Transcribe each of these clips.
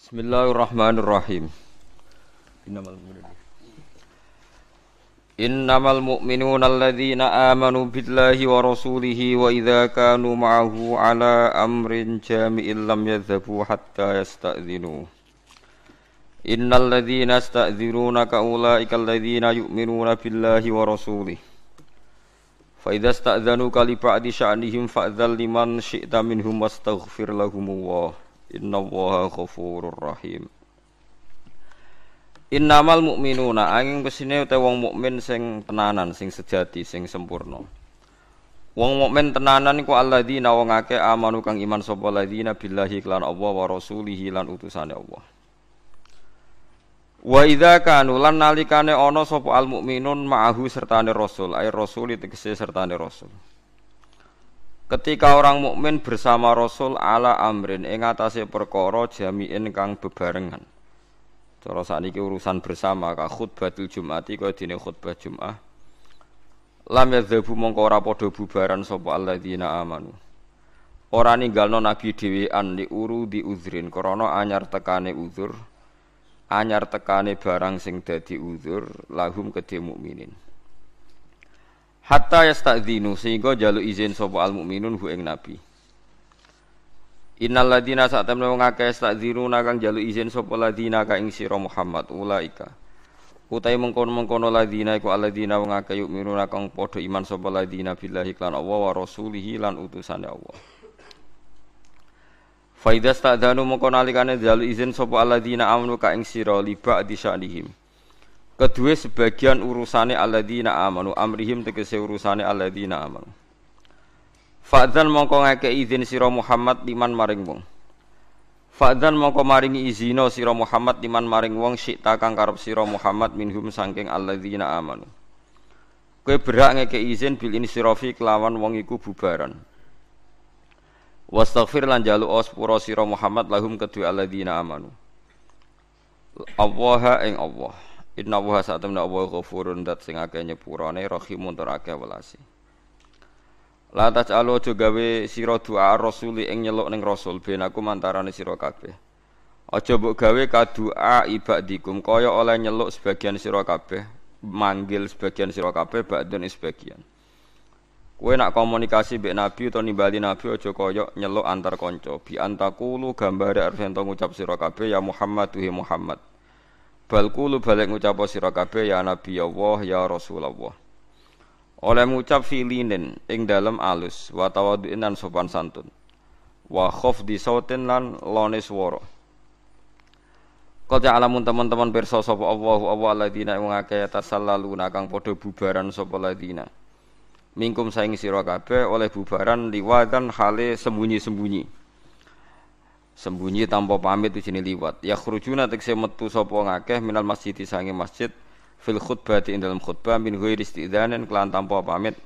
بسم الله الرحمن الرحيم إنما المؤمنون إنما المؤمنون الذين آمنوا بالله ورسوله وإذا كانوا معه على أمر جامع لم يذهبوا حتى يستأذنوا إن الذين استأذنونك أولئك الذين يؤمنون بالله ورسوله فإذا استأذنوك لبعض شأنهم فأذن لمن شئت منهم واستغفر لهم الله Inna Allaha ghafurur rahim. Innamal mu'minuna angin pesine te wong mukmin sing tenanan, sing sejati, sing sempurna. Wong mukmin tenanan iku alladzina wong akeh amanu kang iman sapa alladzina billahi lan Allah wa rasulihi lan utusane Allah. Wa idza kanu lan nalikane ana sapa al mukminun ma'ahu sertane rasul, ay rasul tegese sertane rasul. Ketika orang mukmin bersama Rasul ala amrin ing atase perkara jami'in kang bebarengan. Cara sakniki urusan bersama ka khutbatul Jumati kaya dene khutbah Jumat. Lam yadzabu mongko ora padha bubaran sapa alladzina amanu. Ora ninggalno nabi dhewean li uru di uzrin krana anyar tekane uzur. Anyar tekane barang sing dadi uzur lahum kedhe mukminin hatta yastadzinu sehingga jaluk izin sapa al mukminun hu ing nabi. Innal ladina sak temne wong akeh yastadziruna kang jaluk izin sapa ladina ka ing sira Muhammad ulaika. Utai mengkono-mengkono ladina iku alladzina wong akeh yuk miruna padha iman sapa ladina billahi lan Allah wa rasulihi lan utusane Allah. Faidah sta'danu mengkono alikane jaluk izin sapa alladzina amanu ka ing sira li ba'di sya'nihim Kedua sebagian urusane alladzina amanu amrihim tegese urusane alladzina amanu. Fa'dzan mongko ngake izin sira Muhammad liman maring wong. Fa'dzan mongko maringi izino sira Muhammad liman maring wong syi'ta kang karep sira Muhammad minhum sangking alladzina amanu. Kowe berak ngeke izin bil insirafi kelawan wong iku bubaran. Wastaghfir lan jalu ospura sira Muhammad lahum kedua alladzina amanu. Allah ing Allah. Inna wa sa'atamna wa ghafurun dat sing akeh nyepurane rahimun tur akeh welasi. La taj'alu aja gawe sira doa rasuli ing nyeluk ning rasul ben aku mantarane sira kabeh. Aja mbok gawe kadua ibadikum kaya oleh nyeluk sebagian sira kabeh, manggil sebagian sira kabeh ba'dun sebagian. Kowe nak komunikasi mbek nabi utawa nimbali nabi aja kaya nyeluk antar kanca. Bi antakulu gambare arep ngucap sira kabeh ya Muhammad tuhi Muhammad. Bal kulu balik ngucap sira kabeh ya Nabi Allah ya Rasulullah. Oleh ngucap filinin ing dalem alus wa tawadhu'in lan sopan santun. Wa di sautin lan lone swara. Kau alamun teman-teman pirsa sapa Allah Allah alladzina ing akeh tasallaluna kang padha bubaran sapa ladina. Mingkum saing sira kabeh oleh bubaran liwadan hale sembunyi-sembunyi sembunyi tanpa pamit di sini liwat ya khurujuna tekse metu sapa ngakeh minal masjid sange masjid fil khutbah di dalam khutbah min ghairi istidzanin kelan tanpa pamit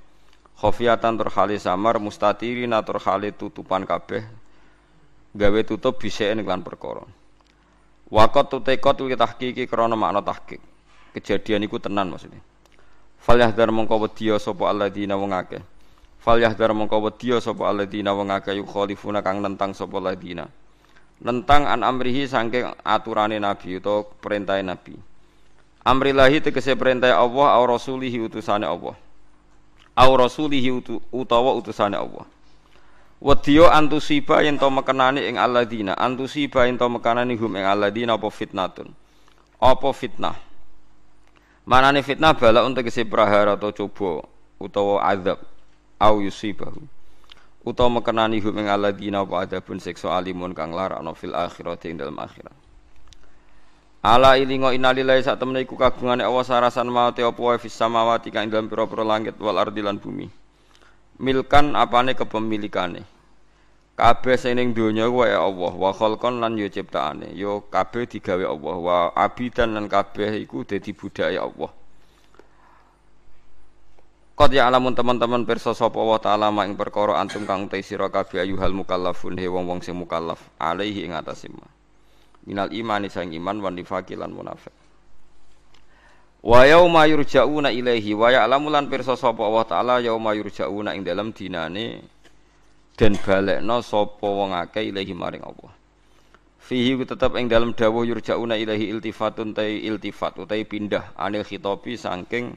khofiatan tur hale samar mustatirin tur hale tutupan kabeh gawe tutup biseen kelan perkara Wakot tu tekot tu tahqiqi krana makna tahqiq. Kejadian iku tenan maksudnya. Fal yahdar mongko wedya sapa alladzina wong akeh. Fal yahdar mongko wedya sapa alladzina wong akeh yukhalifuna kang nentang sapa alladzina nentang an amrihi saking aturane nabi utawa perintah nabi. Amrillahi tegese perintah Allah au rasulihi utusane Allah. Au rasulihi utawa utusane Allah. Wadiyo antusiba yen to mekenani ing alladzina. Antusiba yen to mekenani hum ing alladzina apa fitnatun? Apa fitnah? Manane fitnah bala untuk kese prahara atau coba utawa azab. Au yusibahu utawa mekenani hum ing alladzina wa adabun siksa alimun kang larakno fil akhirati ing dalam akhirat Ala ilingo innalillahi sak temene iku kagungane Allah sarasan maute apa wae fis samawati kang dalam pira-pira langit wal ardi lan bumi. Milkan apane kepemilikane. Kabeh sing ning donya wae Allah wa khalqan lan yo ciptaane. Yo kabeh digawe Allah wa abidan lan kabeh iku dadi budaya Allah. Qad ya'lamun teman-teman pirsa sapa wa ta'ala mak ing perkara antum kang te sira kabeh ayuhal mukallafun he wong-wong sing mukallaf alaihi ing atase Minal imani sang iman wan nifaqi lan munafik. Wa yauma yurja'una ilaihi wa ya'lamu lan pirsa sapa wa ta'ala yauma yurja'una ing dalam dinane den balekno sapa wong akeh ilahi maring Allah. fihi tetap ing dalam dawuh yurjauna ilahi iltifatun tai iltifat utai pindah anil khitobi saking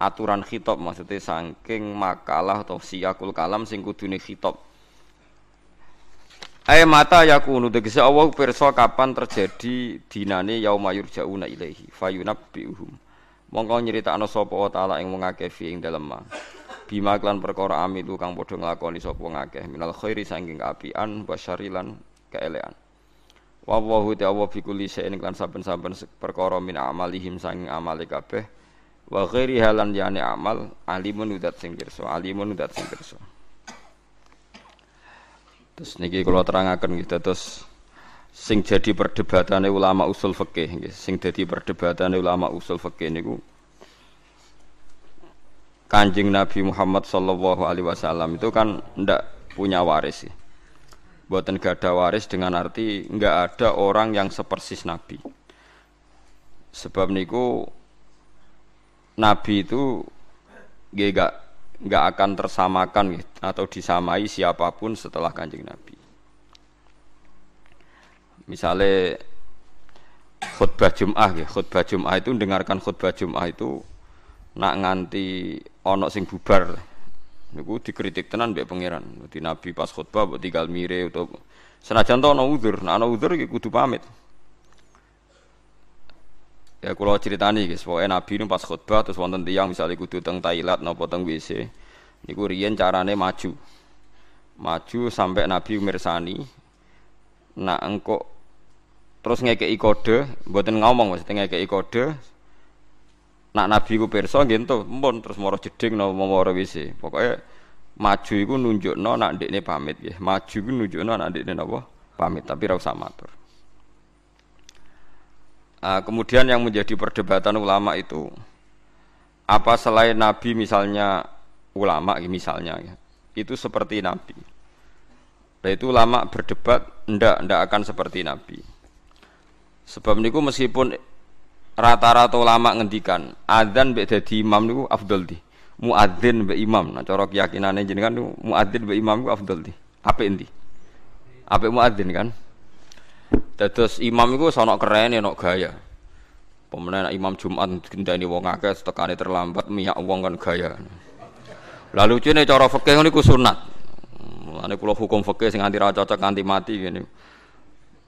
aturan khitab maksudnya saking makalah atau siakul kalam sing kudune khitab. Ay mata yakunu tegese Allah pirsa kapan terjadi dinane yauma yurjauna ilaihi fayunabbiuhum. Mongko nyeritakno sapa wa taala ing wong akeh ing dalem ma. Bima klan perkara amilu kang padha nglakoni sapa ngakeh minal khairi saking kaapian basyarilan keelean. Wa ta'ala fi kulli shay'in klan saben-saben perkara min amalihim saking amale kabeh wa ghairi halan yani amal alimun udat sing pirsa alimun udat sing pirsa terus niki kula terangaken gitu terus sing jadi perdebatane ulama usul fikih nggih sing dadi perdebatane ulama usul fikih niku Kanjeng Nabi Muhammad sallallahu alaihi wasallam itu kan ndak punya waris sih. Buatan gak ada waris dengan arti nggak ada orang yang sepersis Nabi. Sebab niku Nabi itu gak nggak akan tersamakan atau disamai siapa pun setelah kanjeng Nabi. Misalnya khutbah Jum'ah khutbah Jum'ah itu dengarkan khutbah Jum'ah itu nak nganti ono sing bubar niku dikritik tenan mbek pangeran. Dadi Nabi pas khutbah tinggal mire atau senajan to ono udzur, nah ono udzur pamit. Ya kalau ceritani guys, pokoknya Nabi ini pas khutbah terus wonten tiang misalnya kudu teng toilet nopo teng WC, niku riyen carane maju, maju sampai Nabi mirsani, nak engkok terus ngekei kode, buatin ngomong maksudnya ngekei kode, nak Nabi ku perso gitu, mbon terus moro jeding nopo moro WC, pokoknya maju iku nunjukno nak ndekne pamit ya, maju iku nunjukno nak ndekne napa? Pamit, tapi ra matur. Nah, kemudian yang menjadi perdebatan ulama itu apa selain Nabi misalnya ulama misalnya ya, itu seperti Nabi. Nah itu ulama berdebat ndak ndak akan seperti Nabi. Sebab niku meskipun rata-rata ulama ngendikan adzan mbek dadi imam niku afdol di. Muadzin mbek imam. Nah cara keyakinane jenengan niku muadzin mbek imam niku afdol di. Apik endi? Apik muadzin kan? Dados imam iku sono keren ono gaya. Pemenang imam Jumat gendani wong akeh tekane terlambat miyak wong kan gaya. Lalu cene cara fikih niku sunat. Mulane kula hukum fikih sing anti ra nganti mati ngene.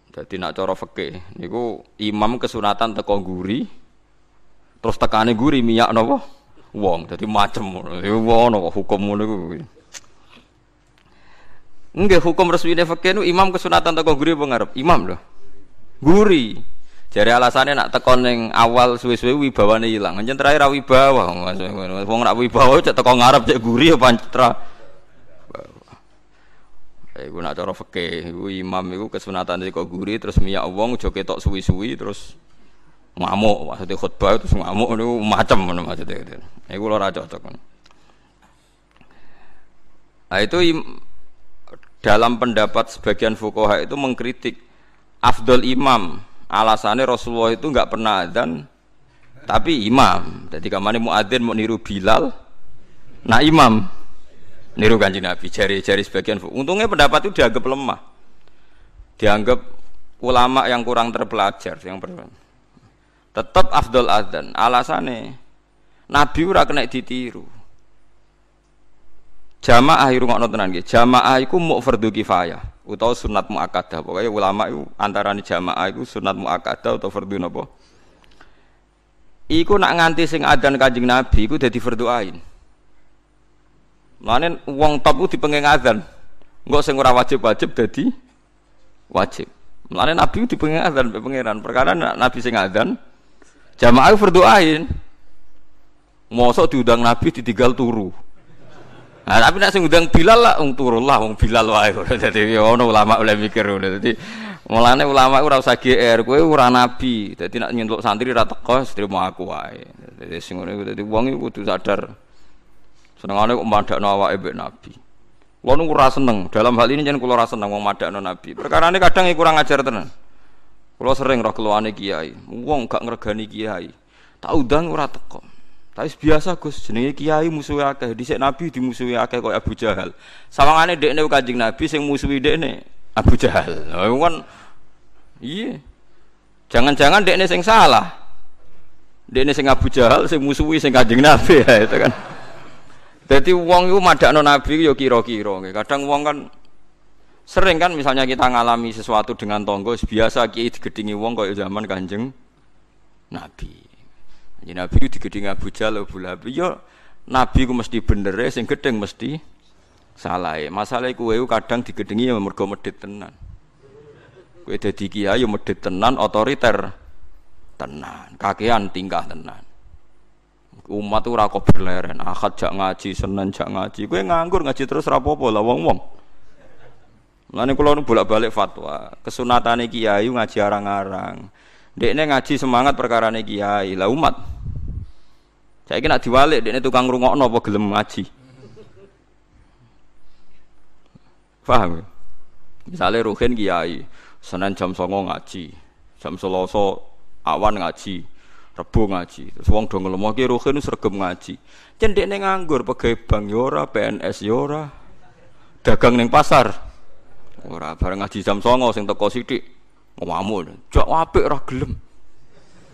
Dadi nak cara fikih niku imam kesunatan teko guri terus tekane guri miyak napa? Wong. Dadi macem ngono. Ono hukum ngono. Enggak hukum resmi fikih nu imam kesunatan teko guri apa? Imam loh. Guri. Jari alasannya nak tekon yang awal suwe-suwe wibawane hilang. Anjen terakhir ra wibawa. Wong nak wibawa cek teko ngarep cek guri ya pancetra. Eh, gue nak cara fikih, gue imam itu kesunatan kok guri terus miyak wong joke tok suwi-suwi terus ngamuk maksudnya khutbah terus ngamuk itu macam mana maksudnya itu. Eh, gue ora cocok. Nah itu dalam pendapat sebagian fukoha itu mengkritik afdol imam. Alasannya Rasulullah itu nggak pernah adzan tapi imam. Jadi kamane muadzin mau niru Bilal nah imam. Niru kanji Nabi jari-jari sebagian. Untungnya pendapat itu dianggap lemah. Dianggap ulama yang kurang terpelajar yang ber tetap afdol adzan. Alasannya Nabi ora kena ditiru. Jamaah tenan nggih. Jamaah mau fardhu kifayah utawa sunat muakkadah pokoke ulama iku antarané jamaah iku sunat muakkadah utawa fardhu napa iku nak nganti sing adzan Kanjeng Nabi iku dadi fardhu ain Mane wong top ku dipenging adzan. Engko sing ora wajib-wajib dadi wajib. Mane Nabi dipenging adzan pangeran. Perkara Nabi sing adzan jamaah fardhu ain. Mosok diundang Nabi ditinggal turu. Nah, tapi nak sing ngundang Bilal lah wong turun lah wong Bilal wae. Dadi ono ulama oleh mikir ngono. Dadi mulane ulama ora usah GR, kowe ora nabi. Dadi nak nyentuk santri ra teko trimo aku wae. Dadi sing ngono iku dadi wong kudu sadar. Senengane kok madakno awake mbek nabi. Kulo nu ora seneng. Dalam hal ini jangan kulo ora seneng wong madakno nabi. Perkara ini kadang kurang ajar tenan. Kulo sering roh keluane kiai. Wong gak ngregani kiai. Tak undang ora teko. Tapi biasa Gus, jenenge kiai musuhi akeh, dhisik nabi dimusuhi akeh kaya Abu Jahal. Sawangane dekne Kanjeng Nabi sing musuhi dekne Abu Jahal. Lah kan Iya. Jangan-jangan dekne sing salah. Dekne sing Abu Jahal sing musuhi sing Kanjeng Nabi ya itu kan. Jadi wong iku madakno Nabi yo kira-kira. Kadang wong kan sering kan misalnya kita ngalami sesuatu dengan tonggo biasa kiai digedingi wong kaya zaman Kanjeng Nabi. Kanjeng Nabi digedingi Abu Jahal Abu Lahab. Yo Nabi ku mesti bener sing gedeng mesti salah. Masalah iku kadang digedingi ya mergo medhit tenan. Kowe dadi kiai yo medhit tenan otoriter tenan, kakean tingkah tenan umat ora kok berleren akad jak ngaji senen jak ngaji kowe nganggur ngaji terus apa-apa lah wong-wong Mulane kula bolak-balik fatwa, kesunatane kiai ngaji arang-arang. Dekne ngaji semangat perkarane kiai, lah umat. Saiki nak diwalik dekne tukang rungokno apa gelem ngaji. Paham? Ya? Misalnya Ruhin kiai, Senin jam songo ngaji, jam Selasa awan ngaji, Rebo ngaji. Terus wong do ngelemo ki ruhin sregep ngaji. Cendekne nganggur pegawai bank yo ora, PNS yo ora. Dagang ning pasar. Ora bareng ngaji jam 09.00 sing teko sithik. Ngomong, "Jak apik ora gelem."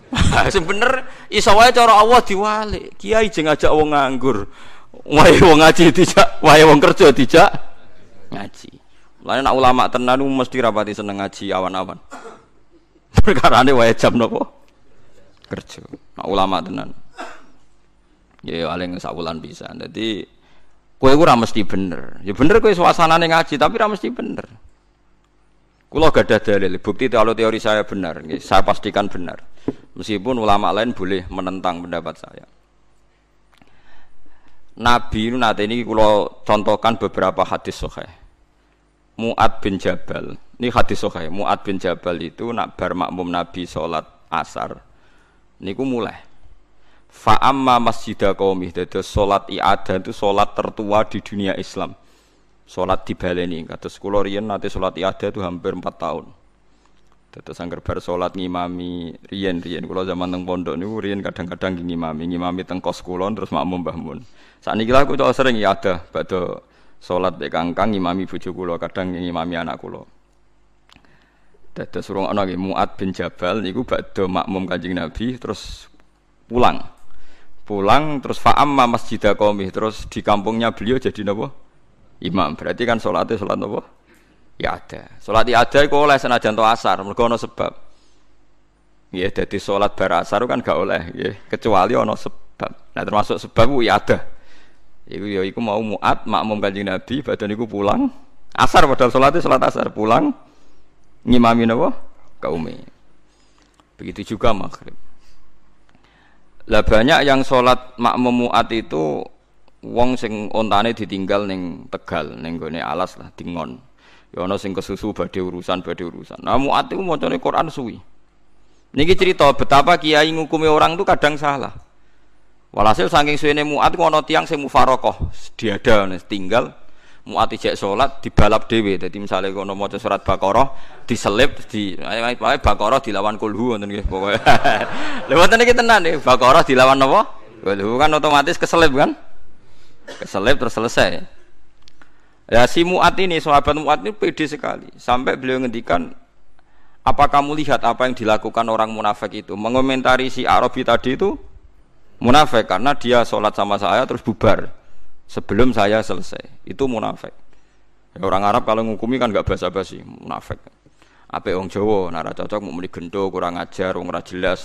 sing bener iso wae cara Allah diwalik. Kiai jeng ngajak wong nganggur. Wae wong ngaji dijak, wae wong kerja dijak ngaji. Mulane nak ulama tenan mesti rapati seneng ngaji awan-awan. Perkarane wae jam nopo? kerja. Nah, ulama tenan. Ya paling sakulan bisa. Jadi kue ora mesti bener. Ya bener kue suasana ngaji tapi ora mesti bener. Kulo gak ada dalil, bukti kalau teori saya benar, saya pastikan benar. Meskipun ulama lain boleh menentang pendapat saya. Nabi nanti ini kulo contohkan beberapa hadis sohe. Muad bin Jabal, ini hadis sohe. Muad bin Jabal itu nak bar makmum Nabi sholat asar niku mulai fa amma masjidah qaumi dados salat i'adah itu salat tertua di dunia Islam salat di baleni kados kula riyen nate salat i'adah itu hampir 4 tahun dados angger bar salat ngimami riyen-riyen kula zaman teng pondok niku riyen kadang-kadang ngimami ngimami teng kos kula terus makmum Mbah Mun sakniki lha kula sering i'adah badhe salat mek kangkang ngimami bojo kula kadang ngimami anak kula Dados urung ana nggih Muad bin Jabal niku badhe makmum Kanjeng Nabi terus pulang. Pulang terus fa'amma masjidah qaumi terus di kampungnya beliau jadi napa? Imam. Berarti kan salatnya salat napa? Ya ada. Salat ya ada iku oleh senajan to asar, mergo ana sebab. Ya dadi salat bar asar kan gak oleh, ya kecuali ana sebab. Nah termasuk sebab ya ada. Iku ya iku mau Muad makmum Kanjeng Nabi badan niku pulang asar padahal salatnya salat asar pulang ngimami napa kaume begitu juga maghrib lah banyak yang sholat makmum muat itu wong sing ontane ditinggal neng tegal neng gone alas lah dingon ya ana sing kesusu badhe urusan badhe urusan. Nah muat itu macane Quran suwi. Niki cerita betapa kiai ngukumi orang itu kadang salah. Walhasil saking suwene muat ku ana tiang sing mufarokoh diada tinggal muat ijek sholat dibalap dewe jadi misalnya kalau mau surat bakoroh diselip di bakoroh dilawan kulhu nanti nggih pokoknya lewat ini kita nanti bakoroh dilawan apa? Kulhu kan otomatis keselip kan keselip terus selesai ya si muat ini sahabat muat ini pede sekali sampai beliau ngendikan apa kamu lihat apa yang dilakukan orang munafik itu mengomentari si Arabi tadi itu munafik karena dia sholat sama saya terus bubar sebelum saya selesai. Itu munafik. Ya, orang Arab kalau ngukumi kan nggak basa-basi, munafik. Apa orang Jawa, nara cocok mau muni gendo, kurang ajar, orang ora jelas.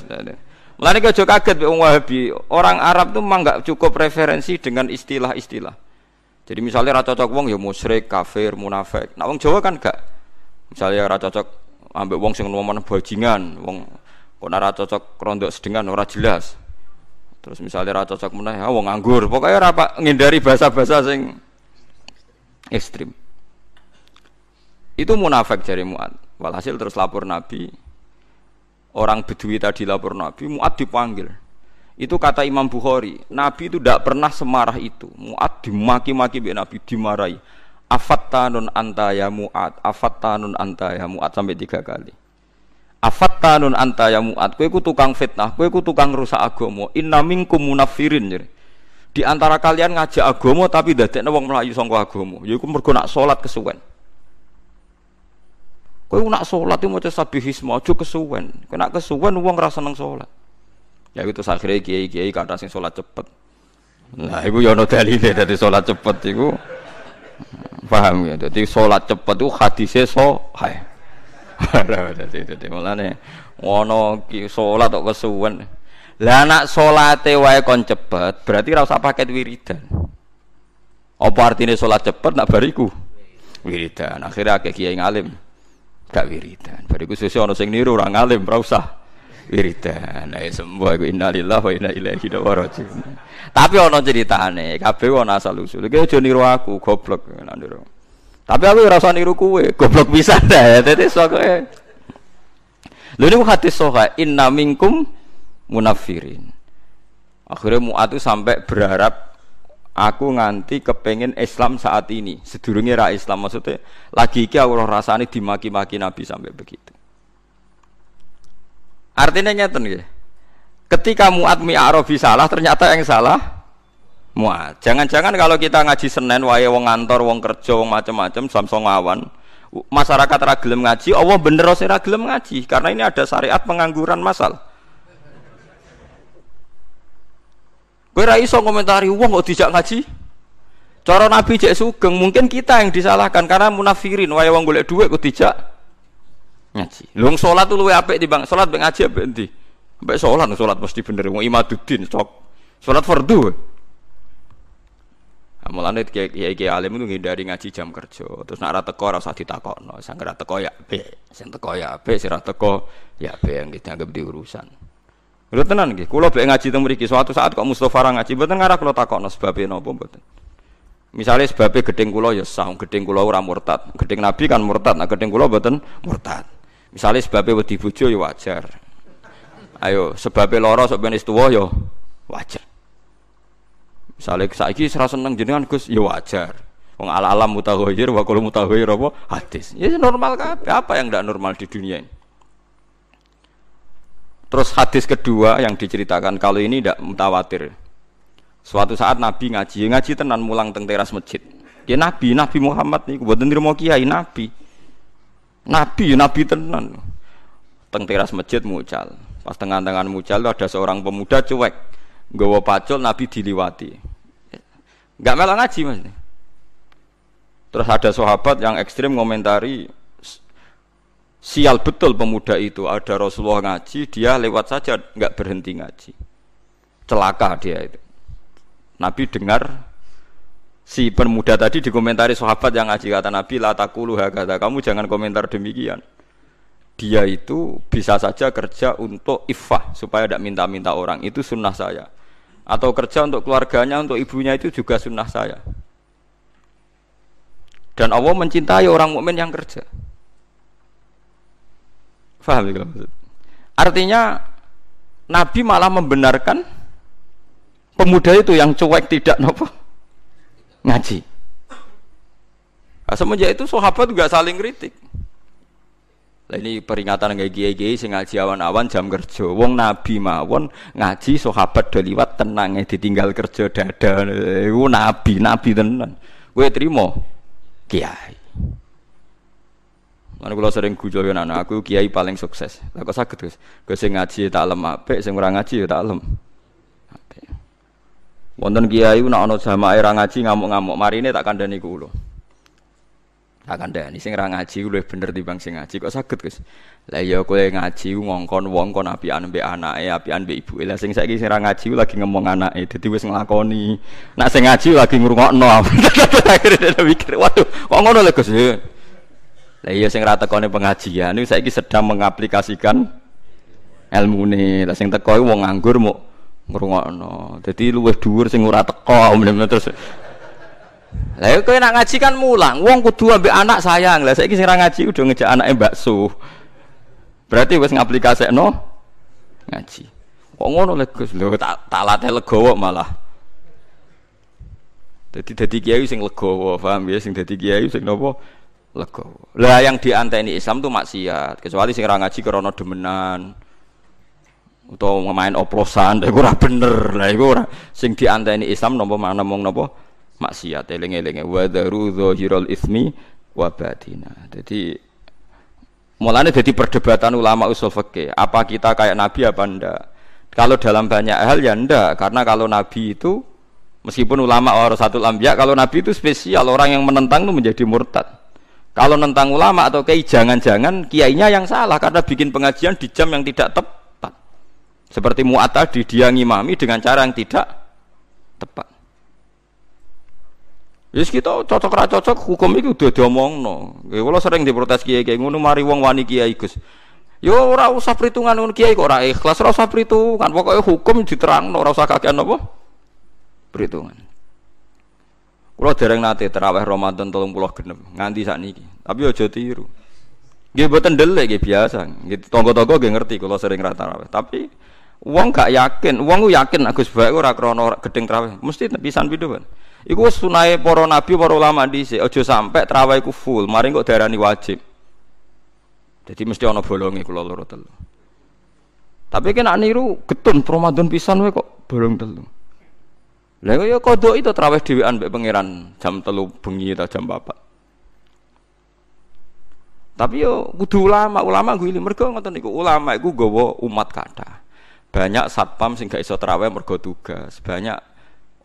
Mulane kok kaget wong Wahabi. Orang Arab tuh memang nggak cukup referensi dengan istilah-istilah. Jadi misalnya ra cocok wong ya musyrik, kafir, munafik. Nah wong Jawa kan gak. Misalnya ra cocok ambek wong sing ngomong bajingan, wong kok ora cocok rondok sedengan ora jelas. Terus misalnya ra cocok meneh, ah wong nganggur. Pokoknya ora pak ngindari bahasa-bahasa sing ekstrim. Itu munafik jari Muat. Walhasil terus lapor Nabi. Orang Bedui tadi lapor Nabi, Muat dipanggil. Itu kata Imam Bukhari, Nabi itu tidak pernah semarah itu. Muat dimaki-maki bi Nabi dimarahi. Afattanun anta ya Muat, afattanun anta ya Muat sampai tiga kali. Afattanun anta ya muat, kowe ku tukang fitnah, kowe ku tukang rusak agama. Inna minkum munafirin. Di antara kalian ngajak agama tapi dadekne wong melayu sangka agama. Yaiku mergo nak kesuwen. Kowe nak salat itu maca sabihisme aja kesuwen. Kena kesuwen wong ora seneng salat. Ya itu akhirnya kiai-kiai kata sing salat cepet. Nah, iku ya ono dalile dadi salat cepet iku. Paham ya? Dadi salat cepet itu hadise sahih. Dadi dadi mulane ono ki salat kok kesuwen. Lah nak salate wae kon cepet, berarti ora usah paket wiridan. Apa artinya salat cepet nak bariku? Wiridan. Akhirnya kiai ngalim gak wiridan. Bariku sesuai ono sing niru orang ngalim ora usah wiridan. Nah, sembuh aku innalillahi wa inna ilaihi raji'un. Tapi ono ceritane, kabeh ono asal usul. Iki aja niru aku, goblok niru. Tapi aku ora usah niru kowe, goblok bisa dah. Dadi sokoe. Lha niku hadis soha inna minkum munafirin. Akhirnya Mu'ad itu sampai berharap aku nganti kepengen Islam saat ini. Sedurungnya ra Islam maksudnya lagi iki aku rasane dimaki-maki Nabi sampai begitu. Artinya nyata nih. Ketika Mu'ad mi'arofi salah ternyata yang salah Mu'ad. Jangan-jangan kalau kita ngaji Senin wae wong ngantor, wong kerja, wong macam-macam samsong awan masyarakat ragilem ngaji, Allah bener ora ngaji karena ini ada syariat pengangguran masal. Kowe ra iso komentari wong kok dijak ngaji. Cara Nabi cek sugeng, mungkin kita yang disalahkan karena munafirin wae wong golek dhuwit kok dijak ngaji. Lung salat luwe apik timbang salat mek ngaji apik endi? Mbek salat salat mesti bener wong imaduddin cok. Salat fardu. Mulane kiai kiai alim itu ngindari ngaji jam kerja. Terus nak ra teko ora usah ditakokno. Sang ra teko ya apik. Sing teko ya apik, sing ra teko ya apik yang dianggap diurusan. Lho tenan nggih, kula bek ngaji teng mriki suatu saat kok Mustofa ra ngaji mboten ngarah kula takokno sebabe napa mboten. Misalnya sebabnya gedeng kula ya sah, gedeng kula ora murtad. Gedeng Nabi kan murtad, nah gedeng kula mboten murtad. Misalnya sebabnya wedi bojo ya wajar. Ayo, sebabnya lara sok ben tuwa ya wajar. Misalnya saiki ora seneng jenengan Gus ya wajar. Wong ala-alam mutaghayyir wa kullu mutaghayyir apa hadis. Ya normal kabeh. Apa yang tidak normal di dunia ini? Terus hadis kedua yang diceritakan kalau ini tidak mutawatir. Suatu saat Nabi ngaji, ngaji tenan mulang teng teras masjid. Ya Nabi, Nabi Muhammad nih, buat mau kiai Nabi. Nabi, Nabi tenan. Teng teras masjid mucal. Pas tengah-tengah mucal ada seorang pemuda cuek. Gawa pacul Nabi diliwati. Gak melang ngaji mas. Terus ada sahabat yang ekstrim ngomentari Sial betul pemuda itu. Ada Rasulullah ngaji, dia lewat saja nggak berhenti ngaji. Celaka dia itu. Nabi dengar si pemuda tadi dikomentari sahabat yang ngaji kata Nabi la takulu kata kamu jangan komentar demikian. Dia itu bisa saja kerja untuk ifah supaya tidak minta-minta orang itu sunnah saya. Atau kerja untuk keluarganya, untuk ibunya itu juga sunnah saya. Dan Allah mencintai orang mukmin yang kerja. Faham ya maksud? Artinya Nabi malah membenarkan pemuda itu yang cuek tidak nopo ngaji. Nah, semenjak itu sahabat juga saling kritik. Nah, ini peringatan kayak kiai sing ngaji awan-awan jam kerja. Wong Nabi mawon ngaji sahabat do liwat tenangnya ditinggal kerja dada. Iku Nabi, Nabi tenan. Gue terima kiai. Mana kalau sering gujo anak aku kiai paling sukses. Lah kok sakit guys? Gue sing ngaji tak lem apik, sing ora ngaji ya tak lem. Wonten kiai nak ana jamaah ora ngaji ngamuk-ngamuk, marine tak kandhani kulo. Tak kandhani sing ora ngaji luwih bener timbang sing ngaji. Kok sakit guys? Lah iya kowe ngaji ngongkon wong kon apian mbek anake, apian mbek ibuke. Lah sing saiki sing ora ngaji lagi ngomong anake, dadi wis nglakoni. Nak sing ngaji lagi ngrungokno. Akhirnya mikir, waduh, kok ngono lho Gus? Lah iya sing ra tekone pengajian niku saiki sedang mengaplikasikan ilmu ini. Lah sing teko iku wong nganggur mau ngrungokno. Dadi luwih dhuwur sing ora teko bener terus. Lah iya kowe nak ngaji kan mulang, wong kudu ambek anak sayang. Lah saiki sing ra ngaji udah ngejak anake bakso. Berarti wis ngaplikasekno ngaji. Kok ngono lho Gus? Lho tak tak legowo malah. Jadi dadi kiai sing legowo, paham ya sing dadi kiai sing nopo? Legowo. Lah yang dianteni Islam tuh maksiat, kecuali sing ora ngaji krana demenan atau main oplosan, iku ora bener. Lah iku ora sing dianteni Islam napa mana mong napa maksiat eling-elinge wa daru dzahirul ismi wa batina. Jadi Mulanya jadi perdebatan ulama usul fikih. Apa kita kayak Nabi apa ndak? Kalau dalam banyak hal ya ndak, karena kalau Nabi itu meskipun ulama orang satu lambia, kalau Nabi itu spesial orang yang menentang itu menjadi murtad. Kalau nentang ulama atau kiai jangan-jangan kiainya yang salah karena bikin pengajian di jam yang tidak tepat. Seperti Mu'at tadi dia ngimami dengan cara yang tidak tepat. Yes kita cocok ra cocok hukum itu udah diomongno. Ya kalau sering diprotes kiai kayak ngono mari wong wani kiai Gus. Yo ora usah perhitungan ngono kiai kok ora ikhlas, ora usah perhitungan. Pokoknya hukum diterangno, ora usah kakean apa? Perhitungan. Kulo dereng nate terawih Ramadan 30 genep nganti sakniki. Tapi aja tiru. Nggih mboten ndelek nggih biasa. Nggih tangga-tangga nggih ngerti kula sering ra tarawih. Tapi wong gak yakin, wong yakin Gus bae ora krana gedeng tarawih. Mesti pisan pindho, Iku sunai para nabi, para ulama dhisik, aja sampai terawih iku full, mari kok darani wajib. Jadi mesti ana bolonge kula loro telu. Tapi kan niru getun Ramadan pisan wae kok bolong telu. Lah ya kodok itu terawih dhewean mbek pangeran jam telu bengi atau jam 4. Tapi yo kudu ulama, ulama gue mergo ngoten niku ulama iku gawa umat kata. Banyak satpam sing gak iso terawih mergo tugas. Banyak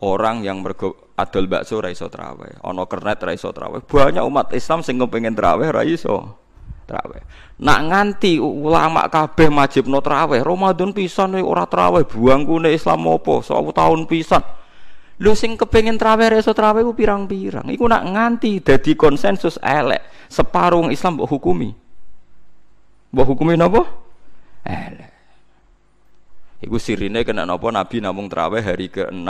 orang yang mergo adol bakso ra iso traweh, ana kernet ra iso traweh. Banyak umat Islam sing kepengin traweh ra iso traweh. Nak nganti ulama kabeh majibno traweh, Ramadan pisan ora traweh, buangkune Islam opo? 1000 tahun pisan. Lu sing kepengin traweh ra iso traweh ku pirang-pirang. Iku nak nganti dadi konsensus elek, separuh Islam mbok hukumi. Mbok hukumi napa? Elek. Iku sirine kena napa Nabi namung traweh hari ke-6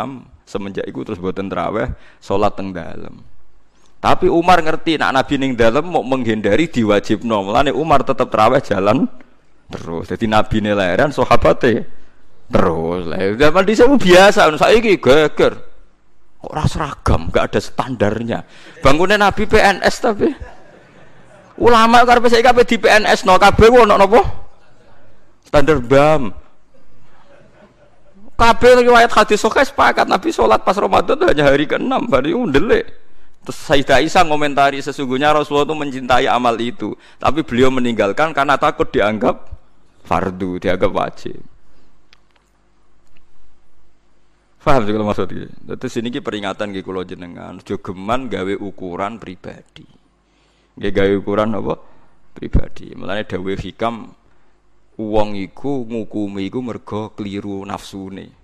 semenjak itu terus buatan teraweh sholat teng dalam tapi Umar ngerti nak Nabi ning dalam mau menghindari diwajibno mulane Umar tetap teraweh jalan terus jadi Nabi lahiran sahabatnya terus lah zaman di sana biasa saya ini geger kok rasa seragam gak ada standarnya. Bangunnya Nabi PNS tapi ulama karena saya kabeh di PNS no kabeh wono nopo standar BAM Kabeh riwayat hadis sahih sepakat Nabi sholat pas Ramadan hanya hari ke-6 baru undelek. Terus Sayyidah Aisyah ngomentari sesungguhnya Rasulullah itu mencintai amal itu, tapi beliau meninggalkan karena takut dianggap fardu, dianggap wajib. Faham sih kalau maksudnya. Terus ini peringatan gitu kalau jenengan, jogeman gawe ukuran pribadi. Gak gawe ukuran apa? Pribadi. Mulanya dawe hikam Uang iku ngukumi iku mergo keliru nafsune.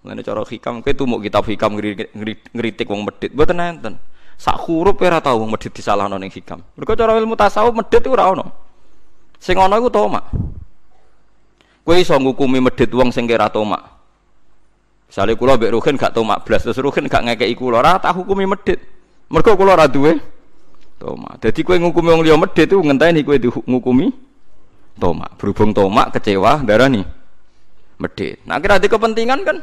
Mulane cara hikam kowe mau kitab hikam ngritik wong medit mboten enten. Sak huruf ora tau wong medit disalahno ning hikam. Mergo cara ilmu tasawuf iku ora ono. Sing ono iku tomak. Kowe iso ngukumi medit wong sing kira tomak. Misalnya kula mbek Ruhin gak tomak blas terus Ruhin gak ngekeki kula ora tak hukumi medit. Mergo kula ora duwe tomak. Dadi kowe ngukumi wong liya medit iku ngenteni kowe ngukumi tomak. Berhubung tomak kecewa darah nih medit. Nah kira di kepentingan kan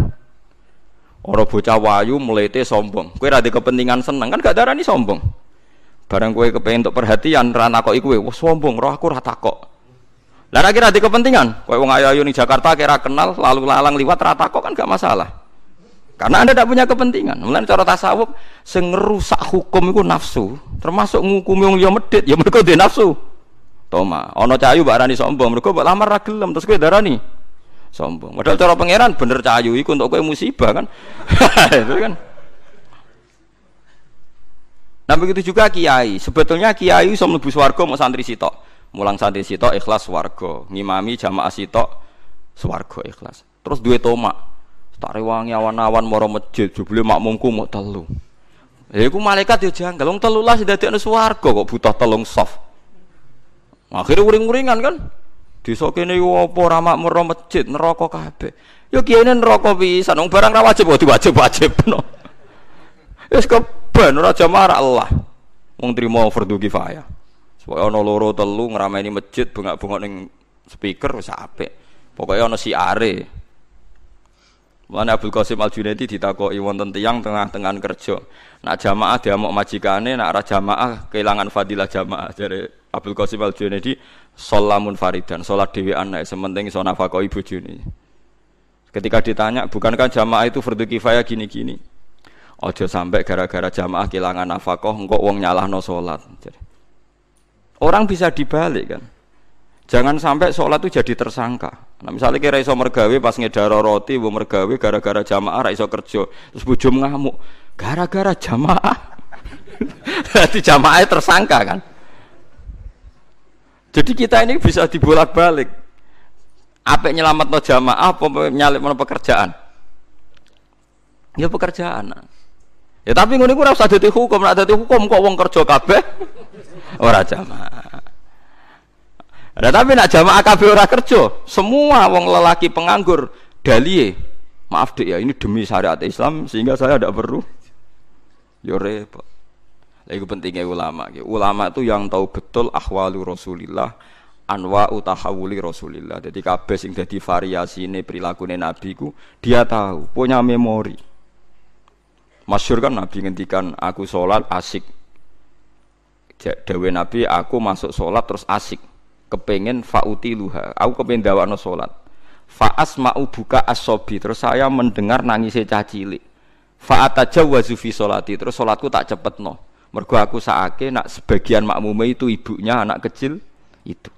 orang bocah wayu melete sombong. Kue rada kepentingan seneng kan gak darah nih sombong. Barang kue kepengen untuk perhatian rana kok iku wah sombong roh aku rata kok. Lah kira di kepentingan, kue wong ayu nih Jakarta kira kenal lalu lalang liwat rata kok kan gak masalah. Karena anda tidak punya kepentingan. Mulai cara tasawuf, sing rusak hukum itu nafsu, termasuk ngukumi yang liya medit, ya mereka dia nafsu. Toma, ono cayu mbak Rani sombong, mereka mbak lamar ragilem terus gue darani sombong. Padahal cara pangeran bener cayu iku untuk gue musibah kan, itu kan. Nah begitu juga kiai. Sebetulnya kiai bisa mlebu swarga mau santri sitok. Mulang santri sitok ikhlas swarga, ngimami jamaah sitok swarga ikhlas. Terus duwe tomak. Tak rewangi awan-awan moro masjid, jebule makmumku mau telu. Ya iku malaikat yo janggal, wong telu lah dadi swarga kok butuh telung soft. Akhirnya uring-uringan kan. Desa kene yo apa ora makmur masjid neraka kabeh. Yo kiyene neraka pisan wong barang ra wajib kok diwajib-wajibno. Wis keben ora jamaah Allah. Wong trimo fardu kifayah. Supaya ana loro telu ngrameni masjid bengak-bengok ning speaker wis apik. Pokoke ana siare. Mana Abdul Qasim Al Junaidi ditakoki wonten tiyang tengah-tengah kerja. Nak jamaah diamuk majikane, nak ora jamaah kehilangan fadilah jamaah. Jadi Abdul Qasim Al Junaidi solamun faridan, salat dhewean nek sementing iso nafakoi bojone. Ketika ditanya, bukankah jamaah itu fardu kifayah gini-gini? Ojo sampai gara-gara jamaah kehilangan nafkah engkau uang nyalahno salat. Orang bisa dibalik kan. Jangan sampai sholat itu jadi tersangka. Nah, misalnya kira iso mergawe pas ngedaro roti, bu mergawe gara-gara jamaah ra iso kerja, terus bujum ngamuk, gara-gara jamaah. Jadi jamaahnya tersangka kan. Jadi kita ini bisa dibolak-balik. Apa nyelamat no jamaah, apa nyalip no pekerjaan? Ya pekerjaan. Ya tapi ngono iku ora usah dadi hukum, nek dadi hukum kok wong kerja kabeh ora jamaah. Nah, tapi nak jamaah kabeh ora kerja, semua wong lelaki penganggur dalie. Maaf dek ya, ini demi syariat Islam sehingga saya tidak perlu. Yo repot. Lagi pentingnya ulama. Ulama itu yang tahu betul ahwalu Rasulillah, anwa utahawuli Rasulillah. Jadi kabeh sing dadi ini perilaku Nabi ku dia tahu, punya memori. Masyur kan Nabi ngendikan aku sholat asik. Dewi Nabi aku masuk sholat terus asik. Kepengen fauti luha aku kepengen dawakno salat faas mau buka asobi terus saya mendengar nangis cah cilik. Fa atajawwazu fi salati terus salatku tak cepet no mergo aku saake nak sebagian makmume itu ibunya anak kecil itu.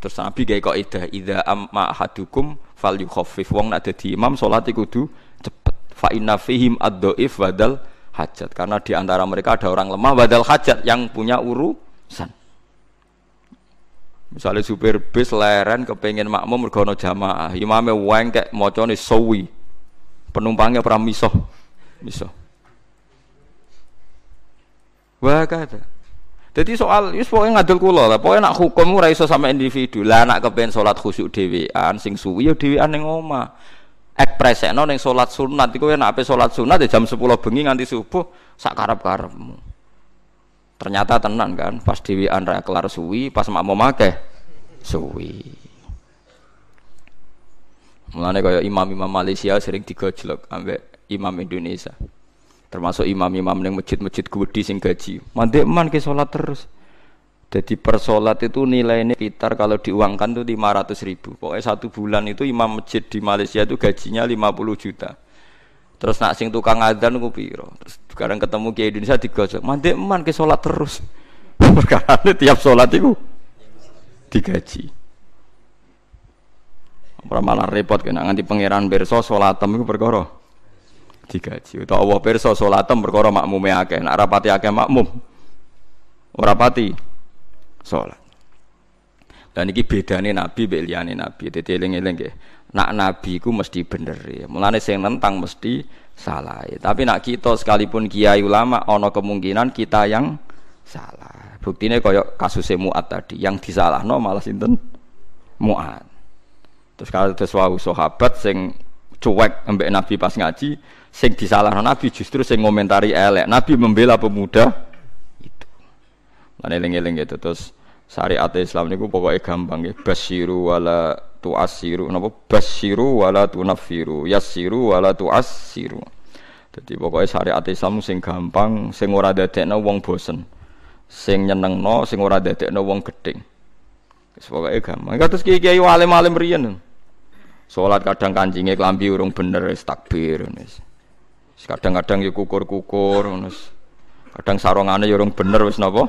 Terus Nabi gawe kok ida ida amma ahadukum fal yukhaffif wong nak dadi imam iku kudu cepet. Fa inna fihim ad-dhaif badal hajat karena di antara mereka ada orang lemah badal hajat yang punya urusan Misalnya supir bis leren kepengen makmum mergono jamaah, imamnya wengkek mocone sawi. Penumpangnya pernah misoh. Misoh. Wah kata. Jadi soal itu pokoknya ngadil kulo lah. Pokoknya nak hukum ora iso sama individu. Lah nak kepengen sholat khusyuk dhewean sing suwi ya dhewean ning omah. Ekspresekno ning sholat sunat iku nek ape sholat sunat ya jam 10 bengi nganti subuh sak karep-karepmu. Ternyata tenan kan, pas Dewi ra kelar suwi, pas mau make suwi. Mulane kaya imam-imam Malaysia sering digojlok ambek imam Indonesia. Termasuk imam-imam yang masjid-masjid gede sing gaji. Mandek man ke sholat terus. Jadi per sholat itu nilainya sekitar kalau diuangkan itu 500 ribu. Pokoknya satu bulan itu imam masjid di Malaysia itu gajinya 50 juta. Terus nak sing tukang adzan ku piro? Terus sekarang ketemu Kiai Indonesia digojok. Mandek man ke salat terus. Perkara tiap salat itu digaji. Ora malah repot kena nganti pangeran pirsa salatem iku perkara digaji. Utawa Allah pirsa salatem perkara makmume akeh. Nak rapati akeh makmum ora pati salat. Dan ini bedane nabi mbek liyane nabi. Dadi eling-eling nak nabi ku mesti bener ya. Mulane sing nentang mesti salah. Ya. Tapi nak kita sekalipun kiai ulama ono kemungkinan kita yang salah. Buktinya koyok kasus Muat tadi yang disalah no malah sinten Muat. Terus kalau ada suatu sahabat sing cuek ambek Nabi pas ngaji, sing disalah Nabi justru sing ngomentari elek. Nabi membela pemuda. Mana eling-eling gitu. Terus syariat Islam niku pokoknya gampang ya basyiru wala tuasiru napa? Basyiru wala tunafiru yassiru wala tuasiru jadi pokoknya syariat Islam sing gampang sing ora dadekno wong bosen. Sing nyenengno sing ora dadekno wong gedeng pokoknya gampang. Kados kiai-kiai alim-alim riyen. Salat kadang kancingnya kelambi urung bener wis takbir wis. Kadang-kadang ya kukur-kukur wis. Kadang sarongane ya urung bener wis napa?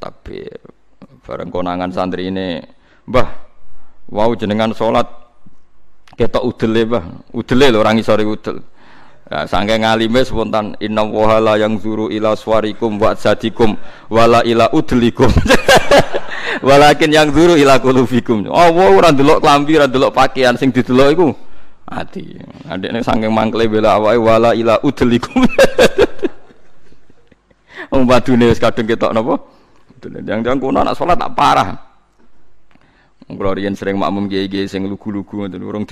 Takbir. Bareng konangan santri ini, Mbah, wow jenengan sholat ketok udele, Mbah. Udele lho orang isore udel. Ya, sangke ngalime spontan inna wahala yang zuru ila swarikum wa sadikum wala ila udlikum walakin yang zuru ila kulufikum oh wow ora ndelok klambi ora ndelok pakaian sing didelok iku ati adekne sangke mangkle bela awake wala ila udlikum Wong badune wis kadung ketok napa yang jangan kuno anak sholat tak parah. Kalau sering makmum kiai sing lugu-lugu ngoten urung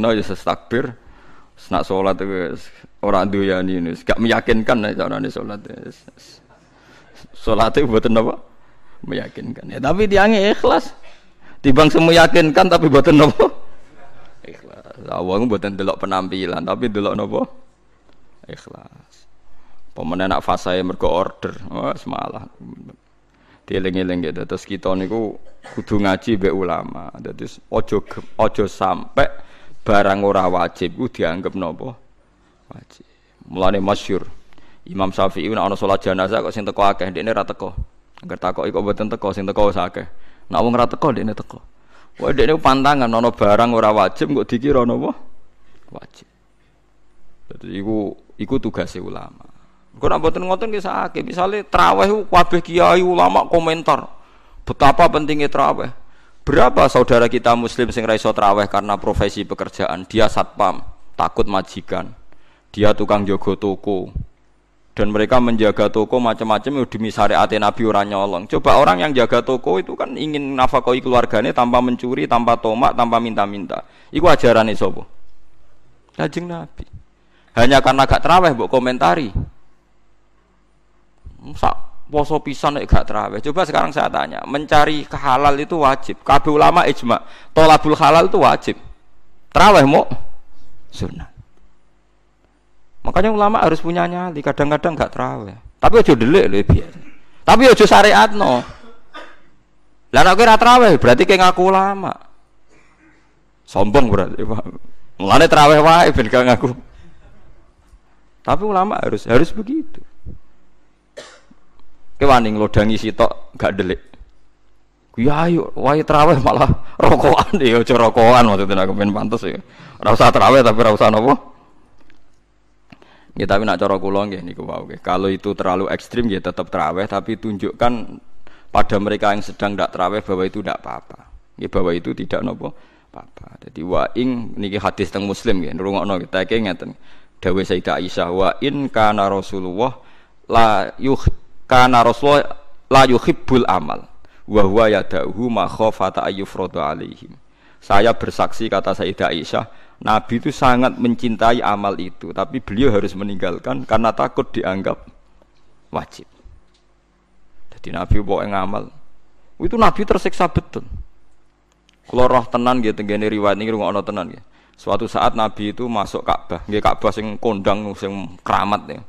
no ya takbir. Nak sholat itu orang doyani ini, gak meyakinkan ya carane sholat. Sholat itu buatan apa? Meyakinkan. Ya tapi tiangnya ikhlas. Tibang semua yakinkan tapi buatan apa? Ikhlas. Awang buatan delok penampilan tapi delok apa? Ikhlas. Pemenang nak fase mergo order. Wah, semalah dieling-eling gitu. Terus kita niku kudu ngaji be ulama. Terus ojo ojo sampai barang ora wajib ku dianggap nopo wajib. Mulane masyur. Imam Syafi'i nek ana salat jenazah kok sing teko akeh ndekne ra teko. Angger takoki kok teko sing teko wis akeh. Wong teko dekne teko. Wah dekne pantangan ana barang ora wajib kok dikira napa? Wajib. Jadi iku iku tugasnya ulama. Kok nak mboten ngoten ki sakit. Misale traweh kabeh kiai ulama komentar betapa pentingnya traweh. Berapa saudara kita muslim sing raiso traweh karena profesi pekerjaan, dia satpam, takut majikan. Dia tukang jogo toko, dan mereka menjaga toko macam-macam ya demi syariat Nabi orang nyolong. Coba orang yang jaga toko itu kan ingin nafkahi keluarganya tanpa mencuri, tanpa tomak, tanpa minta-minta. Iku ajaran sapa? Kanjeng Nabi. Hanya karena gak teraweh mbok komentari. Sak poso pisan nek gak teraweh. Coba sekarang saya tanya, mencari kehalal itu wajib. Kabeh ulama ijma, tolabul halal itu wajib. Teraweh mau sunnah. Makanya ulama harus punya nyali. Kadang-kadang nggak terawih. Tapi ojo delik biasa. Tapi ojo syariat no. Lah nek kira terawih berarti kayak ngaku ulama. Sombong berarti Pak. Mulane terawih wae ben gak ngaku. Tapi ulama harus harus begitu. Kewani ngelodangi sitok gak delik. Ya ayo, wae terawih malah rokokan ya aja rokokan maksudnya aku pengen pantes ya. Ora usah terawih tapi ora usah nopo Ya tapi nak cara kula nggih niku wau nggih. Kalau itu terlalu ekstrim ya tetap terawih tapi tunjukkan pada mereka yang sedang tidak terawih bahwa itu tidak apa-apa. Ya bahwa itu tidak nopo apa-apa. Jadi wa ing niki hadis teng Muslim nggih ngrungokno kita iki ngeten. Dawe Sayyidah Aisyah wa in kana Rasulullah la yuh kana Rasulullah la yuhibbul amal wa huwa yada'uhu ma khafata ayyufradu alaihim. Saya bersaksi kata Sayyidah Aisyah Nabi itu sangat mencintai amal itu, tapi beliau harus meninggalkan karena takut dianggap wajib. Jadi Nabi bawa ngamal, itu Nabi tersiksa betul. Kalau roh tenan gitu, gini riwayat ini rumah tenan gitu. Suatu saat Nabi itu masuk Ka'bah, nggih Ka'bah sing kondang sing keramat ya.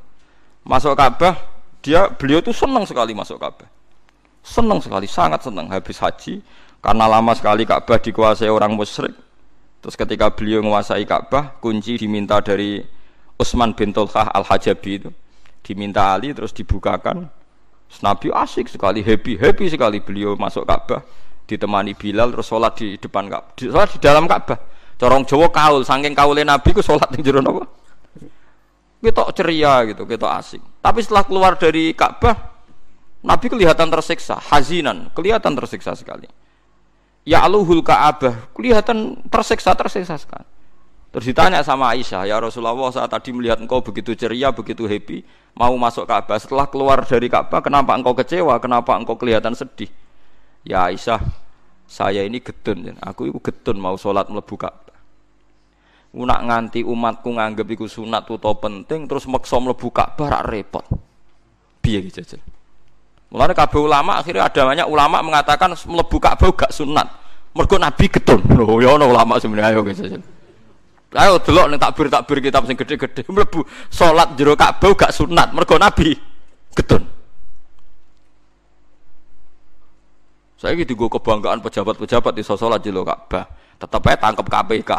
Masuk Ka'bah, dia beliau tuh senang sekali masuk Ka'bah. Senang sekali, sangat senang habis haji karena lama sekali Ka'bah dikuasai orang musyrik Terus ketika beliau menguasai Ka'bah, kunci diminta dari Utsman bin Tulkah Al-Hajabi itu. Diminta Ali terus dibukakan. Terus Nabi asik sekali, happy, happy sekali beliau masuk Ka'bah. Ditemani Bilal terus sholat di depan Ka'bah. Sholat di dalam Ka'bah. Corong Jawa kaul, saking kaulnya Nabi ku sholat di jero apa? Kita ceria gitu, kita asik. Tapi setelah keluar dari Ka'bah, Nabi kelihatan tersiksa, hazinan, kelihatan tersiksa sekali. Ya aluhul ka'abah kelihatan tersiksa tersiksa sekali. Terus ditanya sama Aisyah ya Rasulullah saat tadi melihat engkau begitu ceria begitu happy mau masuk Ka'bah? Setelah keluar dari Ka'bah kenapa engkau kecewa? Kenapa engkau kelihatan sedih? Ya Aisyah saya ini getun aku itu getun mau sholat melebu Ka'bah nak nganti umatku nganggep iku sunat atau penting terus maksa mlebu Ka'bah rak repot piye iki jajal Mulane kabeh ulama akhirnya ada banyak ulama mengatakan mlebu Ka'bah gak sunat. Mergo Nabi getun. Lho ya ana ulama sebenarnya ayo guys. Ayo delok ning takbir-takbir kitab sing gede-gede mlebu salat jero Ka'bah gak sunat mergo Nabi getun. Saya gitu gue kebanggaan pejabat-pejabat di sholat jero Ka'bah. Tetep aja tangkep KPK.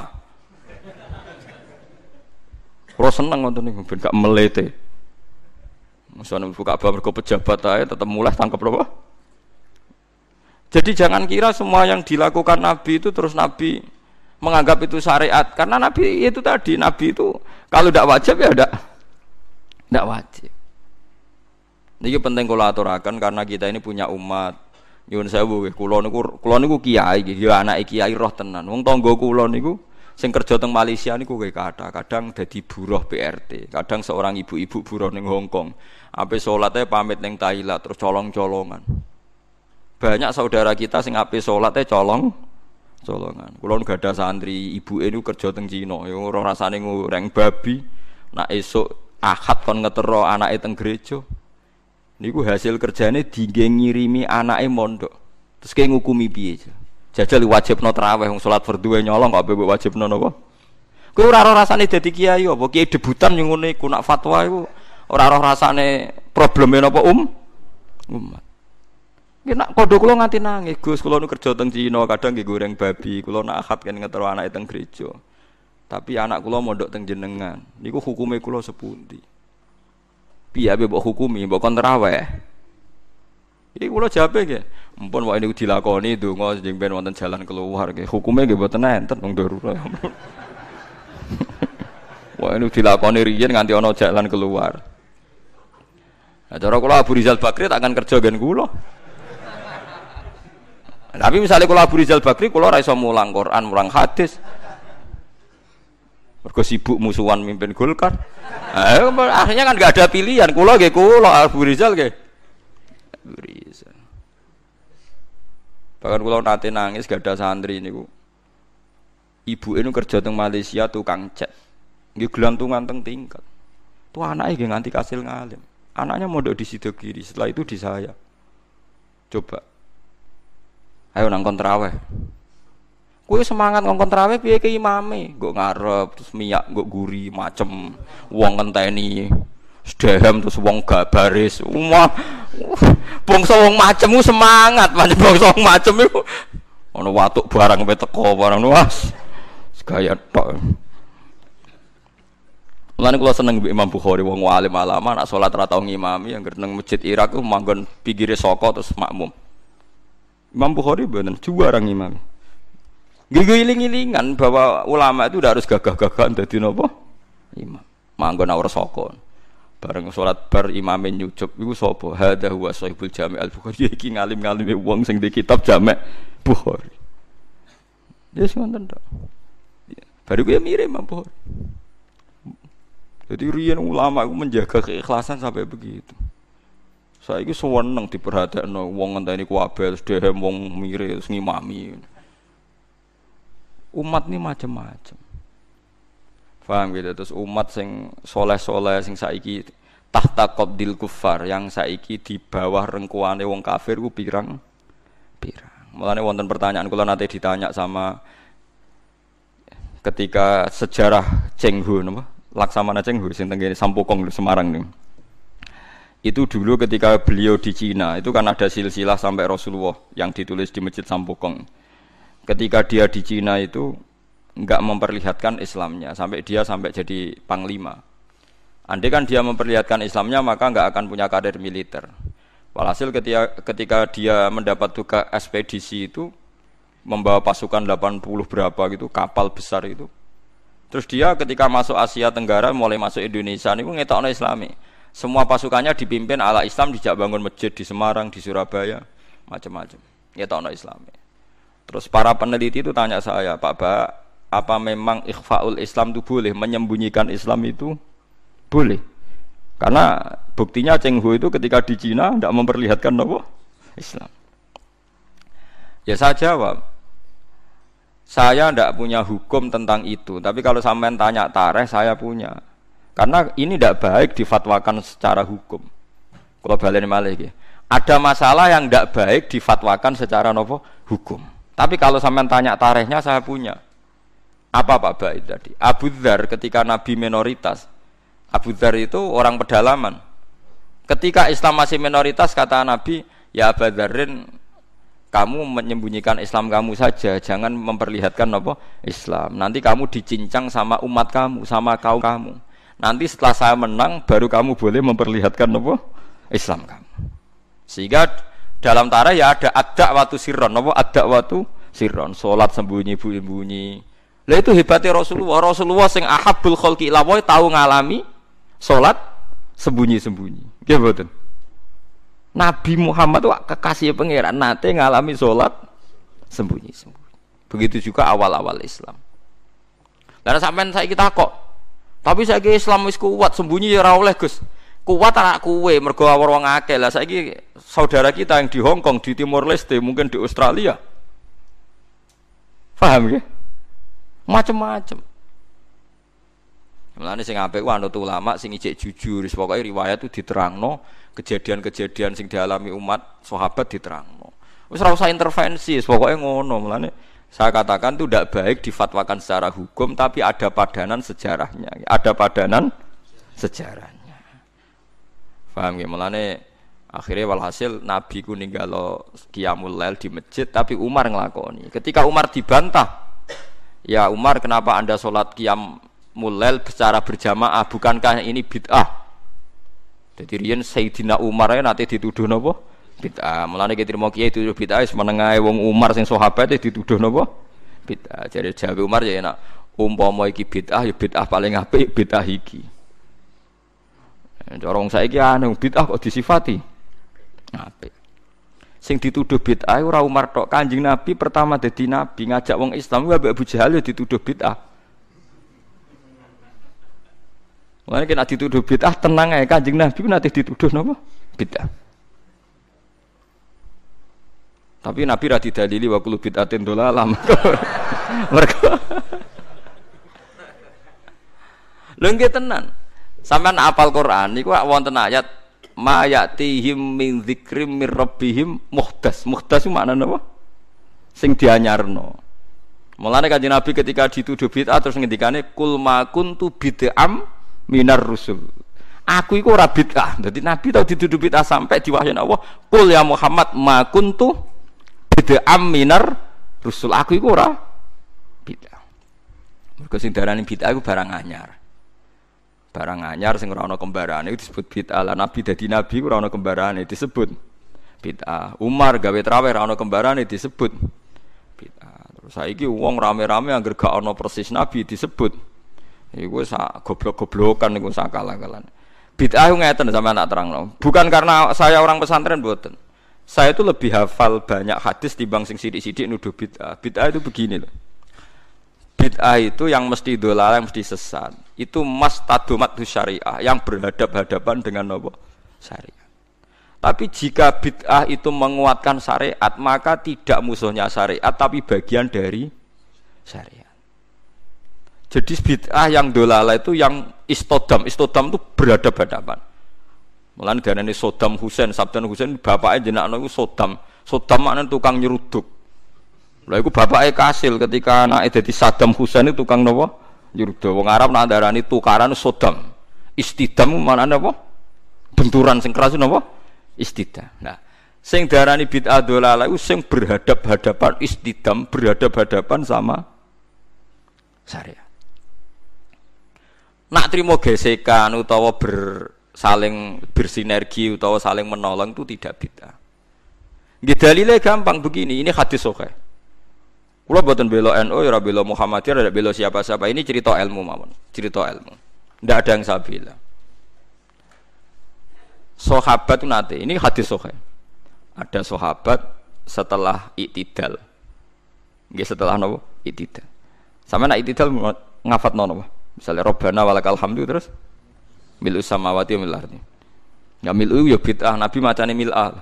Kalau seneng nonton nih, ben gak melete. Misalnya buka Ka'bah mergo pejabat aja tetap mulai tangkap apa? Jadi jangan kira semua yang dilakukan Nabi itu terus Nabi menganggap itu syariat karena Nabi itu tadi Nabi itu kalau tidak wajib ya tidak tidak wajib. Ini penting kalau aturakan karena kita ini punya umat. Nyuwun sewu nggih, kula niku kula niku kiai ya anake kiai roh tenan. Wong tangga kula niku sing kerja teng Malaysia niku kayak kata kadang jadi buruh PRT, kadang seorang ibu-ibu buruh ning Hong Kong. Ape sholatnya pamit neng Thailand terus colong-colongan. Banyak saudara kita sing ape sholatnya colong colongan. Kulon gak ada santri ibu ini kerja teng Cina, yang orang rasane ngureng babi. Nak esok akad kon ngetero anak teng gereja. Niku hasil kerjane dige ngirimi anake mondok. Terus kayak ngukumi piye Jajal wajib no teraweh, wong sholat berdua nyolong kok bebek wajib no nopo. Kau ora rasane dadi kiai apa kiai debutan yang ngene nak fatwa iku Ora roh rasane probleme napa um umat. Nggih nak padha kula nganti nangis, Gus, kula nu kerja teng Cina, kadang nggih goreng babi, kula nak akad kan ngetero anak teng. Tapi anak kula mondok teng jenengan. Niku hukume kula sepundi? Piye mbok hukumi, mbok kon. Iki kula jawabe nggih. Mumpun wae niku dilakoni donga sing ben wonten jalan keluar nggih. Hukume nggih mboten enten wong darurat. Wah ini dilakoni riyen nganti ana jalan keluar. Nah, cara kula Abu Rizal Bakri tak akan kerja gen kula. Tapi misalnya kula Abu Rizal Bakri kula ora iso mulang Quran, mulang hadis. Mergo sibuk musuhan mimpin Golkar. Nah, akhirnya kan gak ada pilihan. Kula nggih kula Abu Rizal nggih. Abu Rizal. Bahkan kalau nanti nangis gak ada santri ini bu. Ibu ini kerja di Malaysia tukang cat. Nggih gelantungan teng tingkat. Tuh anaknya gak nganti kasil ngalim. Anaknya mau di situ kiri, setelah itu di saya. Coba. Ayo nang kontraweh. Kue semangat ngongkon traweh piye ke imame, nggo ngarep terus miyak nggo guri macem wong ngenteni sedhem terus wong gak baris. Wah. Bangsa wong macem semangat, pancen bangsa wong macem iku ana watuk barang pe teko barang was. Gaya tok. Mulane kula seneng Imam Bukhari wong alim alama nak salat ra tau ngimami yang nang masjid Irak ku manggon pinggire saka terus makmum. Imam Bukhari bener juara ngimami. Gigiling-gilingan bahwa ulama itu udah harus gagah-gagahan dadi napa? Imam. Manggon ora saka. Bareng salat bar imamin nyucup iku sapa? Hadza huwa sahibul jami' al-Bukhari iki ngalim-ngalime wong sing di kitab Jami' Bukhari. Ya sing ngoten tok. Baru gue mirip Imam Bukhari. Jadi rian ulama itu menjaga keikhlasan sampai begitu. Saya itu seneng diperhatikan wong ngenteni kuabel, dehem wong terus ngimami. Umat ini macam-macam. Paham gitu terus umat sing soleh-soleh sing saiki tahta qabdil kufar yang saiki di bawah rengkuane wong kafir ku pirang pirang. Mulane wonten pertanyaan kula nanti ditanya sama ketika sejarah Cheng Hu napa? Laksamana Chenghu sing tenggene Sampokong Semarang nih. Itu dulu ketika beliau di Cina, itu kan ada silsilah sampai Rasulullah yang ditulis di Masjid Sampokong. Ketika dia di Cina itu nggak memperlihatkan Islamnya sampai dia sampai jadi panglima. Andai kan dia memperlihatkan Islamnya maka nggak akan punya karir militer. Walhasil ketika ketika dia mendapat tugas ekspedisi itu membawa pasukan 80 berapa gitu kapal besar itu Terus dia ketika masuk Asia Tenggara mulai masuk Indonesia niku ngetokno Islami. Semua pasukannya dipimpin ala Islam dijak bangun masjid di Semarang, di Surabaya, macam-macam. Ngetokno Islami. Terus para peneliti itu tanya saya, Pak Ba, apa memang ikhfaul Islam itu boleh menyembunyikan Islam itu boleh? Karena buktinya Cheng Hu itu ketika di Cina tidak memperlihatkan apa? Islam. Ya saya jawab, saya tidak punya hukum tentang itu, tapi kalau sampean tanya tareh, saya punya. Karena ini tidak baik difatwakan secara hukum. Kalau balik malah Ada masalah yang tidak baik difatwakan secara nopo hukum. Tapi kalau sampean tanya tarehnya, saya punya. Apa Pak Baik tadi? Abu Dhar ketika Nabi minoritas. Abu Dhar itu orang pedalaman. Ketika Islam masih minoritas, kata Nabi, ya Abu Dharin kamu menyembunyikan Islam kamu saja, jangan memperlihatkan apa Islam. Nanti kamu dicincang sama umat kamu, sama kaum kamu. Nanti setelah saya menang, baru kamu boleh memperlihatkan apa Islam kamu. Sehingga dalam tarah ya ada ada waktu sirron, apa ada waktu sirron, solat sembunyi bunyi. Lah itu hebatnya Rasulullah. Rasulullah sing ahabul khalqi lawoi tahu ngalami solat sembunyi-sembunyi. Gimana? Nabi Muhammad itu kekasih pangeran nate ngalami sholat sembunyi-sembunyi. Begitu juga awal-awal Islam. Karena sampean saya kita kok, tapi saya Islam wis kuat sembunyi ya oleh Gus. Kuat anak kue mergo wong akeh lah saya saudara kita yang di Hong Kong, di Timor Leste, mungkin di Australia. Paham ya? Macam-macam. Mulane sing apik ku anut ulama sing ijek jujur, pokoke riwayat itu diterangno, kejadian-kejadian sing dialami umat sahabat diterangno. Wis ora usah intervensi, pokoke ngono. Mulane saya katakan itu tidak baik difatwakan secara hukum tapi ada padanan sejarahnya. Ada padanan sejarahnya. Paham ya? Mulane akhirnya walhasil Nabi ku ninggalo qiyamul lail di masjid tapi Umar ngelakoni. Ketika Umar dibantah, ya Umar kenapa Anda sholat qiyam mulel secara berjamaah bukankah ini bid'ah jadi rian Sayyidina Umar ya nanti dituduh nopo bid'ah. Mulane kita terima kiai itu bid'ah wis menengae wong Umar sing sahabat dituduh napa? Bid'ah. Jadi jago Umar ya enak umpama iki bid'ah ya bid'ah paling apik bid'ah iki. Cara wong saiki aneh bid'ah kok disifati apik. Sing dituduh bid'ah ora Umar tok, Kanjeng Nabi pertama dadi nabi ngajak wong Islam wae Abu Jahal ya dituduh bid'ah. Mulane kena dituduh bid'ah tenang ae Kanjeng Nabi ku nanti dituduh napa? Bid'ah. Tapi Nabi ra didalili wa kullu bid'atin dolalah. Mergo Lho nggih tenan. Sampeyan apal Quran niku wonten ayat ma yatihim min dzikrim mir rabbihim muhdas. Muhdas itu maknane apa? Sing dianyarno. Mulane kanjeng Nabi ketika dituduh bid'ah terus ngendikane kul ma kuntu bid'am minar rusul. Aku iku ora bid'ah. Dadi Nabi tau dituduh bid'ah sampai diwahyani Allah, "Qul ya Muhammad ma kuntu bid'am minar rusul." Aku iku ora bid'ah. Mergo sing darani bid'ah barang anyar barang anyar sing ora ana kembarane disebut bid'ah. Lah nabi dadi nabi ora ana kembarane disebut bid'ah. Umar gawe traweh ora ana kembarane disebut bid'ah. Terus saiki wong rame-rame angger gak ana persis nabi disebut iku sak goblok-goblokan niku sakala-kalan. Bid'ah ngeten sampean tak terangno. Bukan karena saya orang pesantren mboten. Saya itu lebih hafal banyak hadis dibanding sing sidik-sidik nuduh bid'ah. Bid'ah itu begini loh bid'ah itu yang mesti dolal yang mesti sesat itu mas tadomat syariah yang berhadap-hadapan dengan nopo syariah tapi jika bid'ah itu menguatkan syariat maka tidak musuhnya syariat tapi bagian dari syariat jadi bid'ah yang dolala itu yang istodam istodam itu berhadap-hadapan Mulane ini Sodam Husain, Sabdan Husain bapaknya jenakno iku Sodam. Sodam maknane tukang nyeruduk. Lah iku bapake Kasil ketika anake dadi Saddam Hussein itu tukang napa? Yurda. Wong Arab nak darani tukaran Sodam. Istidam mana apa? Benturan sing keras napa? Istidam. Nah, sing darani bid'ah dolalah iku sing berhadap-hadapan istidam, berhadap-hadapan sama syariat. Nak terima gesekan utawa ber saling bersinergi utawa saling menolong itu tidak bid'ah. Nggih gampang begini, ini hadis sahih. Kulo buatan belo NU, ya belo Muhammadiyah, ada belo siapa-siapa. Ini cerita ilmu mawon, cerita ilmu. Tidak ada yang saya bilang. Sahabat nanti, ini hadis sohe. Ada sahabat setelah itidal. Nggih setelah nopo? Itidal. Sama nak itidal ngafat nopo? Misalnya Robbana walakal hamdu terus milu samawati mil ardi. Ya milu ya bid'ah, Nabi macane mil'ah.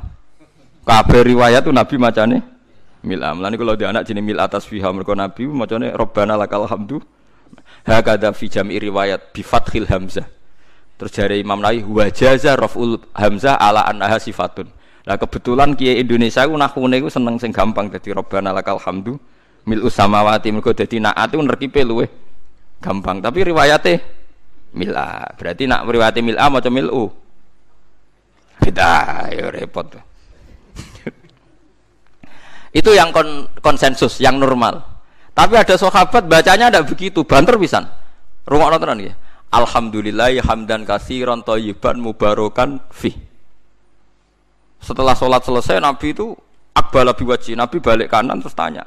Kabeh riwayat tuh Nabi macane Mil'a. Mulane kalau dia anak jenis mil atas fiha mereka Nabi macane Robbana lakal hamdu. Hakada fi jam'i riwayat bi fathil hamzah. Terus dari Imam Nawawi wa jaza raf'ul hamzah ala annaha sifatun. Nah kebetulan kiai Indonesia ku nahune ku seneng sing gampang dadi Robbana lakal hamdu mil usamawati mergo dadi naat ku nerkipe luwe gampang. Tapi riwayate mil'a. Berarti nak riwayate mil'a maca mil'u. Beda, ya repot. Itu yang kon konsensus, yang normal. Tapi ada sahabat bacanya tidak begitu, banter pisan. Rumah nonton ya. Alhamdulillah hamdan kasiron toyiban mubarokan fi. Setelah sholat selesai Nabi itu akbala biwaji. Nabi balik kanan terus tanya,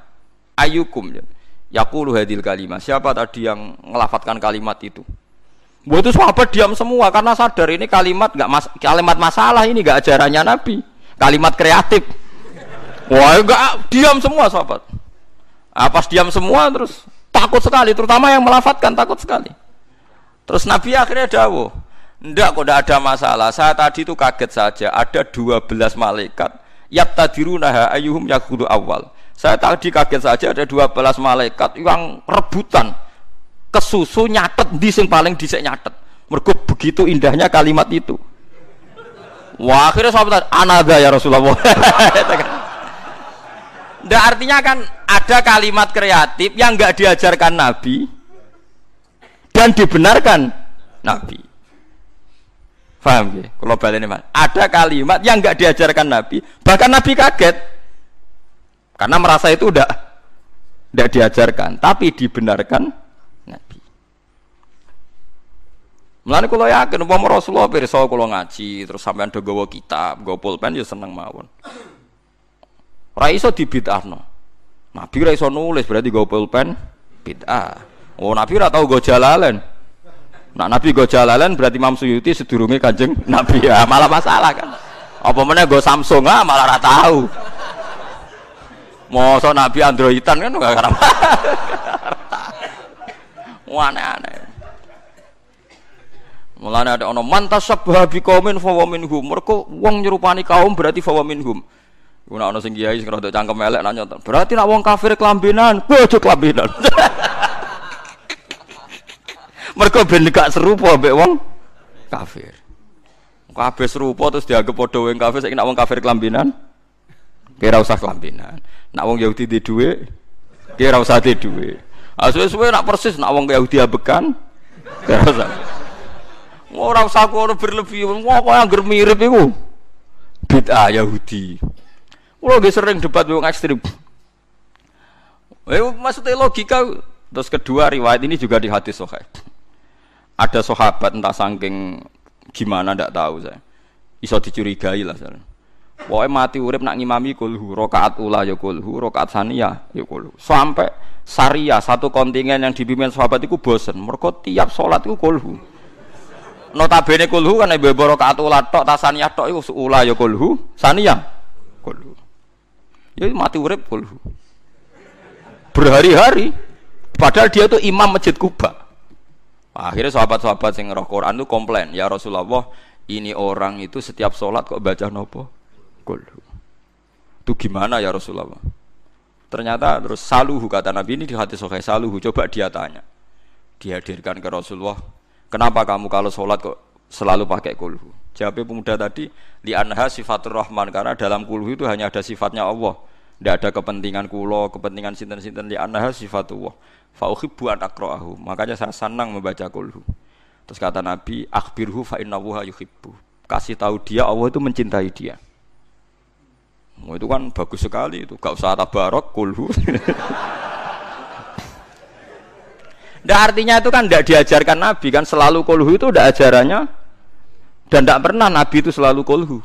ayukum ya. Yakulu hadil kalimat. Siapa tadi yang ngelafatkan kalimat itu? Buat itu sahabat diam semua karena sadar ini kalimat nggak mas kalimat masalah ini nggak ajarannya Nabi. Kalimat kreatif. Wah, enggak diam semua sahabat. Ah, pas diam semua terus takut sekali, terutama yang melafatkan takut sekali. Terus Nabi akhirnya dawuh, "Enggak kok ada masalah. Saya tadi itu kaget saja, ada 12 malaikat yattadiruna ayyuhum yakhudhu awal. Saya tadi kaget saja ada 12 malaikat yang rebutan kesusu nyatet di sing paling dhisik nyatet. Mergo begitu indahnya kalimat itu. Wah, akhirnya sahabat anada ya Rasulullah. Nggak artinya kan ada kalimat kreatif yang nggak diajarkan Nabi dan dibenarkan Nabi. Paham ya? Kalau balik ini Ada kalimat yang nggak diajarkan Nabi, bahkan Nabi kaget karena merasa itu udah tidak diajarkan, tapi dibenarkan Nabi. Mulane kula yakin umpama Rasulullah pirsa kula ngaji terus sampean do gawa kitab, gawa pulpen ya seneng mawon. Ora iso dibid'ahno. Nabi ora iso nulis berarti gawa pulpen bid'ah. Oh Nabi ora tau gawa jalalen. Nak Nabi gawa jalalen berarti Imam Suyuti sedurunge Kanjeng Nabi ya malah masalah kan. Apa meneh gawa Samsung ah malah ora tahu. Mosok Nabi Androidan kan enggak karena. Aneh-aneh. Mulane ada ono mantas sabah bi kaumin fa wa minhum. Mergo wong nyerupani kaum berarti fa wa minhum. Ku nek ono sing kiai sing rada cangkem elek nanya, berarti nak wong kafir kelambinan, bojo kelambinan. Mergo ben gak serupa mbek wong kafir. Kabeh serupa terus dianggap padha wong kafir saiki nak wong kafir kelambinan. Kira usah kelambinan. Nak wong Yahudi di dhuwit, kira usah di dhuwit. Suwe-suwe nak persis nak wong Yahudi abekan, kira usah. Ora usah kono berlebih. Wong kok anggar mirip iku. Bid'ah Yahudi. Kulo nggih sering debat wong ekstrem. Eh maksudnya logika terus kedua riwayat ini juga di hadis sahih. Ada sahabat entah saking gimana ndak tahu saya. Iso dicurigai lah saya. Pokoknya mati urip nak ngimami kulhu, rokaat ula ya kulhu, rokaat sania ya kulhu. Sampai Saria satu kontingen yang dipimpin sahabat itu bosen. Mereka tiap sholat itu kulhu notabene kulhu kan ibu rakaat ula tok tasaniyah tok iku ula ya kulhu saniyah kulhu ya mati urip kulhu berhari-hari. Padahal dia tuh imam masjid Kuba. Akhirnya sahabat-sahabat yang roh Quran itu komplain ya Rasulullah ini orang itu setiap sholat kok baca nopo? Kulhu itu gimana ya Rasulullah? Ternyata terus saluhu kata Nabi ini di hati sokai saluhu. Coba dia tanya. Dihadirkan ke Rasulullah Kenapa kamu kalau sholat kok selalu pakai kulhu? Jawabnya pemuda tadi, li anha sifatur rahman karena dalam kulhu itu hanya ada sifatnya Allah. Tidak ada kepentingan kulo, kepentingan sinten-sinten li anha sifatullah. Fauhibbu an akroahu. Makanya saya senang membaca kulhu. Terus kata Nabi, akhbirhu fa innahu yuhibbu. Kasih tahu dia Allah itu mencintai dia. Oh, itu kan bagus sekali itu. Gak usah tabarok kulhu. Nggak artinya itu kan tidak diajarkan Nabi kan selalu kolhu itu tidak ajarannya dan tidak pernah Nabi itu selalu kolhu.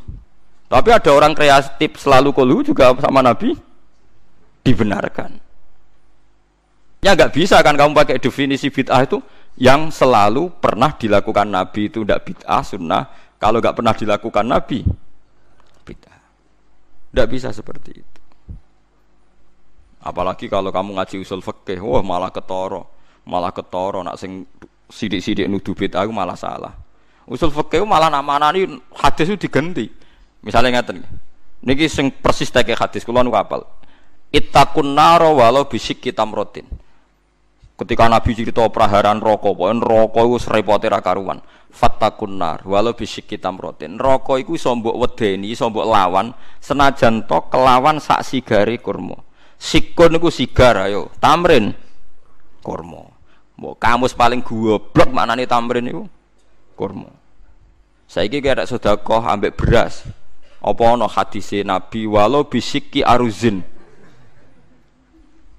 Tapi ada orang kreatif selalu kolhu juga sama Nabi dibenarkan. Ya nggak bisa kan kamu pakai definisi bid'ah itu yang selalu pernah dilakukan Nabi itu tidak bid'ah sunnah. Kalau nggak pernah dilakukan Nabi bid'ah. Tidak bisa seperti itu. Apalagi kalau kamu ngaji usul fikih, wah malah ketoro malah ketoro nak sing sidik-sidik nuduh bid'ah malah salah. Usul fikih malah namanani hadis itu diganti. Misalnya ngeten. Niki sing persis teke hadis kula nu apal. Ittaqun naro walau bisik kita merotin. Ketika Nabi cerita praharan rokok, pokoknya rokok itu serepote karuan. Fattakun nar, walau bisik kita merotin. Rokok itu sombok wedeni, sombok lawan, senajan to kelawan sak sigari kurmo. Sikun itu sigar, ayo, tamrin, kurmo. Mau kamus paling goblok nih tamrin itu kurma. Saiki kira sedekah ambek beras. Apa ana hadise Nabi walau bisiki aruzin.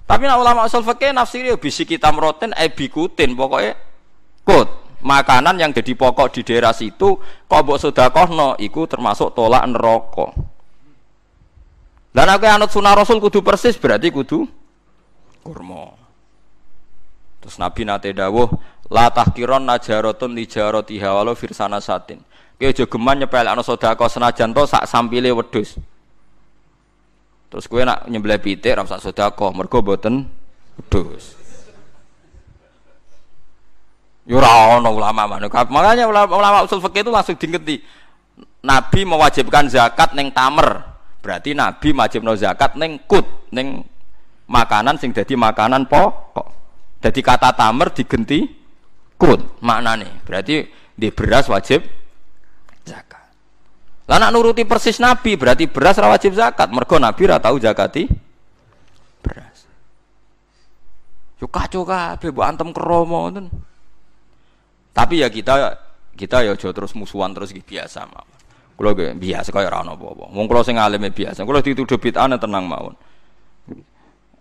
Tapi nak ulama usul fikih nafsiri ya bisiki tamroten e bikutin pokoknya kut makanan yang jadi pokok di daerah situ kok mbok sedekahno iku termasuk tolak neraka. Dan aku anut sunah Rasul kudu persis berarti kudu kurma. Terus Nabi nate dawuh, la tahkiron najarotun li jarotiha walau firsana satin. Ki aja geman nyepelekno sedekah senajan to sak sampile wedhus. Terus kowe nak nyembelih pitik ora usah sedekah, mergo mboten wedhus. Yo ora ono ulama manuk. Makanya ulama, ulama usul fikih itu langsung diingeti. Nabi mewajibkan zakat neng tamer. Berarti Nabi wajibno zakat neng kut, neng makanan sing dadi makanan pokok. Jadi kata tamer digenti kut nih. Berarti di beras wajib zakat. Lah nak nuruti persis Nabi berarti beras ra wajib zakat. Mergo Nabi ra tahu zakati beras. Yo kacau kabeh mbok antem kromo ngoten. Tapi ya kita kita ya aja terus musuhan terus biasa mawon. Kulo biasa kaya ora ono apa-apa. Wong kula sing alime biasa. Kulo dituduh bid'ah tenang mawon.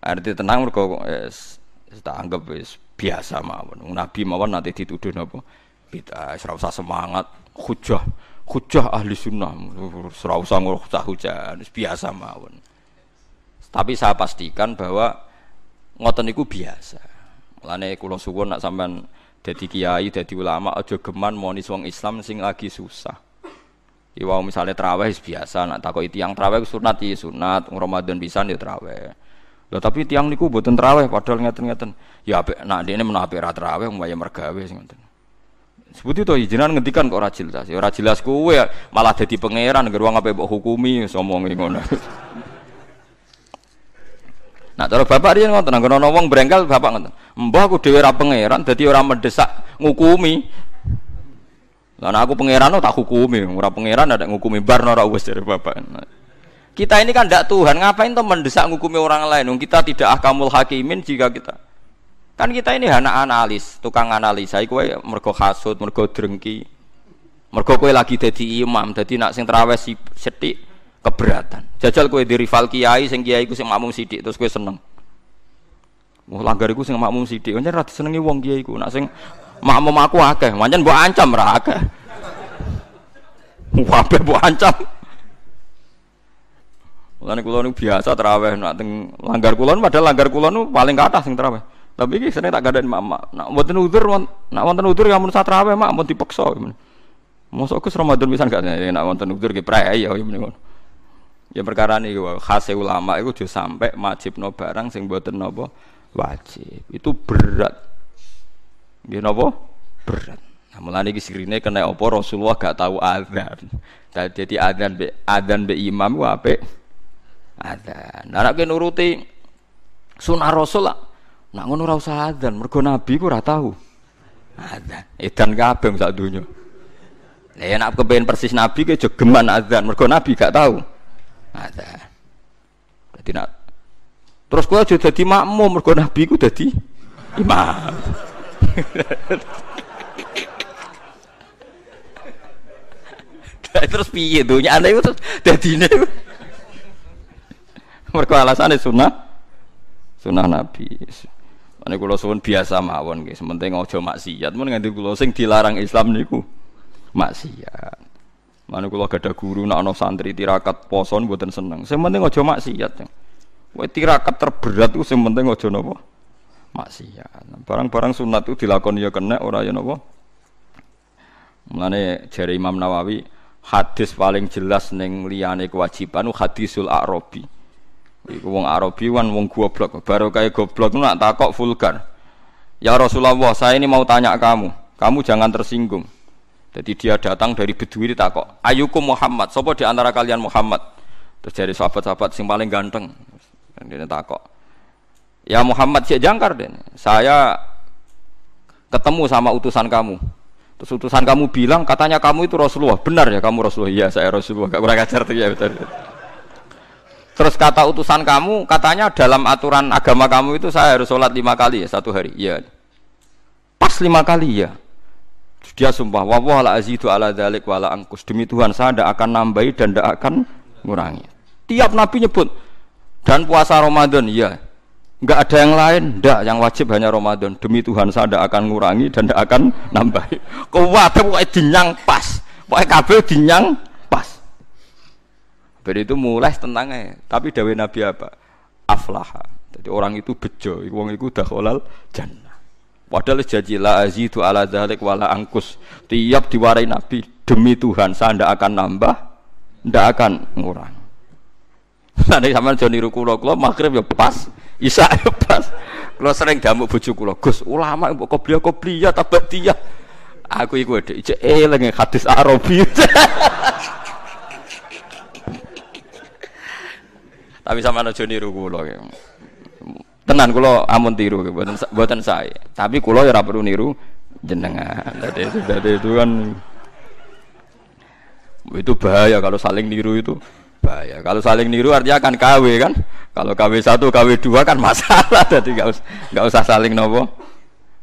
Arti tenang mergo yes, tak anggap wis biasa mawon. Nabi mawon nanti dituduh napa Bid'ah, ora usah semangat, hujah, hujah ahli sunnah, ora usah ngurusah hujah, biasa mawon. Tapi saya pastikan bahwa ngoten niku biasa. Mulane kula suwun nak sampean dadi kiai, dadi ulama aja geman moni wong Islam sing lagi susah. Iwau misalnya terawih biasa, nak takoki tiang terawih sunat ya sunat, Ramadan bisa ya terawih. Loh tapi tiang niku mboten terawih padahal ngeten-ngeten. Ya apik nak dene menawa apik ra terawih mbaya mergawe sing ngoten. Sebut itu izinan ngendikan kok ora jelas. Ya ora jelas kowe malah dadi pangeran ngger wong ape mbok hukumi somongi ngono. Nah, cara bapak dia ngoten, nang ana wong brengkel bapak ngoten. Mbah aku dhewe ra pangeran dadi ora mendesak ngukumi. Lah aku pangeran tak hukumi, ora pangeran ada ngukumi bar ora wis dari bapak. Kita ini kan tidak Tuhan, ngapain tuh mendesak ngukumi orang lain? Kita tidak akamul hakimin jika kita kan kita ini anak analis, tukang analisa. Iku mergo hasud, mergo drengki, mergo kue lagi jadi imam, jadi nak sing terawih si setik keberatan. Jajal kue di rival kiai, sing kiai sing makmum sidik, terus kue seneng. Mau langgar sing makmum sidik, pancen ra disenengi wong kiai ku. Nak sing makmum aku akeh, pancen mbok ancam ra akeh. Wabe ancam. Mulane kula niku biasa terawih nak teng langgar kula padahal langgar kula nu paling kathah sing terawih. Tapi iki sene tak gadani mama. Nak wonten udzur nak wonten udzur ya mun sak terawih mak mun dipaksa. Mosok Gus Ramadan pisan gak nak wonten udzur ki prei ya ngono. Ya perkara niku khas ulama iku aja sampai no barang sing mboten napa wajib. Itu berat. Nggih napa? Berat. Nah, mulane iki sirine kena apa Rasulullah gak tahu azan. Jadi azan be azan be imam ku apik adzan. Nah, nek nuruti sunah Rasul lah. Nak ngono ora usah adzan, mergo nabi ku ora tahu. Adzan. Edan kabeh sak donya. Lah ya nak kepen persis nabi ke jogeman adzan, mergo nabi gak tahu. Adzan. Dadi nak Terus kowe aja dadi makmum mergo nabi ku dadi imam. terus piye dunya ana itu terus dadine Mereka alasannya sunnah sunnah Nabi. Ini kalau suwun biasa mawon guys, penting ojo maksiat. Mun nganti kula sing dilarang Islam niku maksiat. Mana kula gada guru ana santri tirakat poson buatan seneng. Sing penting ojo maksiat. Wae tirakat terberat itu sing penting ojo napa? Maksiat. Barang-barang sunat itu dilakoni ya kena ora ya napa? Mulane jari Imam Nawawi hadis paling jelas neng liyane kewajiban hadisul Arabi. Iku wong Arabi wan wong goblok. Baru kayak goblok nak takok vulgar. Ya Rasulullah, saya ini mau tanya kamu. Kamu jangan tersinggung. Jadi dia datang dari Bedui takok, "Ayukum Muhammad, sopo di antara kalian Muhammad?" Terus dari sahabat-sahabat sing paling ganteng. Dia takok, "Ya Muhammad si jangkar den. Saya ketemu sama utusan kamu. Terus utusan kamu bilang katanya kamu itu Rasulullah. Benar ya kamu Rasulullah? Iya, saya Rasulullah. Gak kurang ajar tuh ya betul. Terus kata utusan kamu, katanya dalam aturan agama kamu itu saya harus sholat lima kali ya satu hari. Iya. Pas lima kali ya. Dia sumpah, wawah la azidu ala dalik wala angkus. Demi Tuhan saya tidak akan nambahi dan tidak akan ngurangi. Tiap Nabi nyebut dan puasa Ramadan, iya. Enggak ada yang lain, ndak yang wajib hanya Ramadan. Demi Tuhan saya tidak akan ngurangi dan tidak akan nambahi. Kuwate pokoknya dinyang pas. Pokoknya kabel dinyang Dari itu mulai tentangnya. Tapi dawe Nabi apa? Aflaha. Jadi orang itu bejo, wong itu dakhalal jannah. Padahal janji la azidu ala dzalik wala angkus. Tiap diwarai Nabi demi Tuhan saya ndak akan nambah, ndak akan ngurang. Nanti sama Joni niru kula kula maghrib ya pas, isya ya pas. Kula sering damuk bojo kula, Gus, ulama mbok kobliya kobliya tabat dia. Aku iku dhek eling hadis Arabi. Tapi sama aja niru kula. Tenan kula amun tiru mboten mboten sae. Tapi kula ya ora perlu niru jenengan. Dadi dadi itu kan itu bahaya kalau saling niru itu bahaya. Kalau saling niru artinya akan KW kan. Kalau KW satu, KW dua kan masalah. Jadi nggak usah nggak usah saling nopo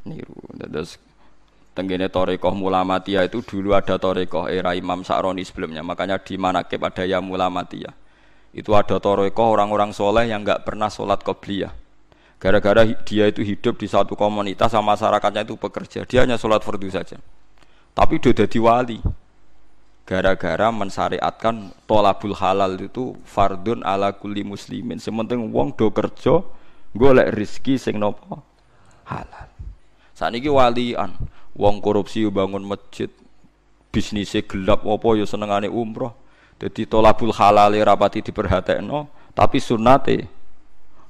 niru. Terus tenggine Torekoh Mulamatia itu dulu ada Torekoh era Imam Sa'roni sebelumnya. Makanya di Manakib ada ya Mulamatia itu ada toreko orang-orang soleh yang nggak pernah sholat qobliyah gara-gara dia itu hidup di satu komunitas sama masyarakatnya itu bekerja dia hanya sholat fardu saja Tapi udah jadi wali. Gara-gara mensyariatkan tolabul halal itu fardun ala kulli muslimin. Sementing wong do kerja golek rizki sing nopo halal. Saat ini walian, wong korupsi bangun masjid, bisnisnya gelap apa ya senengane umroh. Jadi tolabul halal rapati diperhatekno, tapi sunnate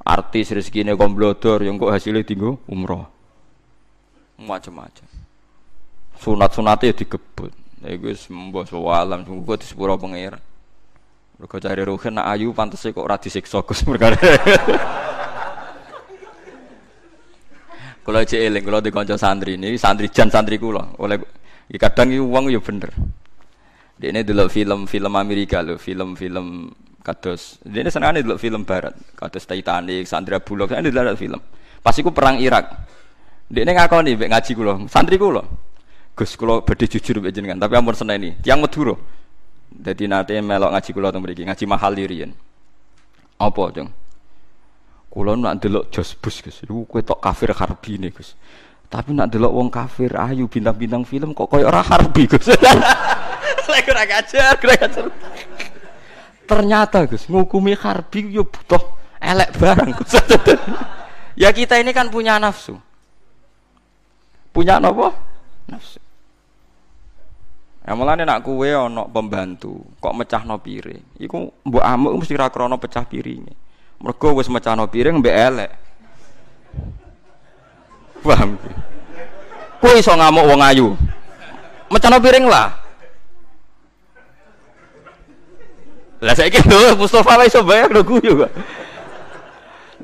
artis rezekine komblodor yang kok hasilnya tinggal umroh. Macam-macam. Sunat-sunate ya digebut. Iku wis mbok alam sungguh di sepuro pengira. Mergo cari ruhin nak ayu pantese kok ora disiksa Gus perkara. Kula cek eling kula dikonco santri ini santri jan santri kula. Oleh kadang iki wong ya bener. Dene delok film-film Amerika lho, film-film kados. Dene senengane delok film barat, kados Titanic, Sandra Bullock, ini delok film. Pas iku perang Irak. Dene ngakoni mek ngaji kula, santri kula. Gus kula badhe jujur mbek jenengan, tapi ampun seneni. Tiang Madura. Dadi nate melok ngaji kula teng mriki, ngaji mahal riyen. Apa, Jeng? Kula nak delok jos bus, Gus. Iku kowe tok kafir harbi nih, Gus. Tapi nak delok wong kafir ayu bintang-bintang film kok koyo ora harbi, Gus. Lek ora ngajar, ora ngajar. Ternyata Gus, ngukumi harbi yo butuh elek barang, Gus. ya kita ini kan punya nafsu. Punya apa? Nafsu. Ya mulane nak kuwe ana pembantu, kok mecahno piring. Iku mbok amuk mesti ra krana pecah piringe. Mergo wis mecahno piring mbek elek. Paham? Kowe iso ngamuk wong ayu. Mecahno piring lah. Lah saiki lho Mustofa wis iso bayar lho guyu kok.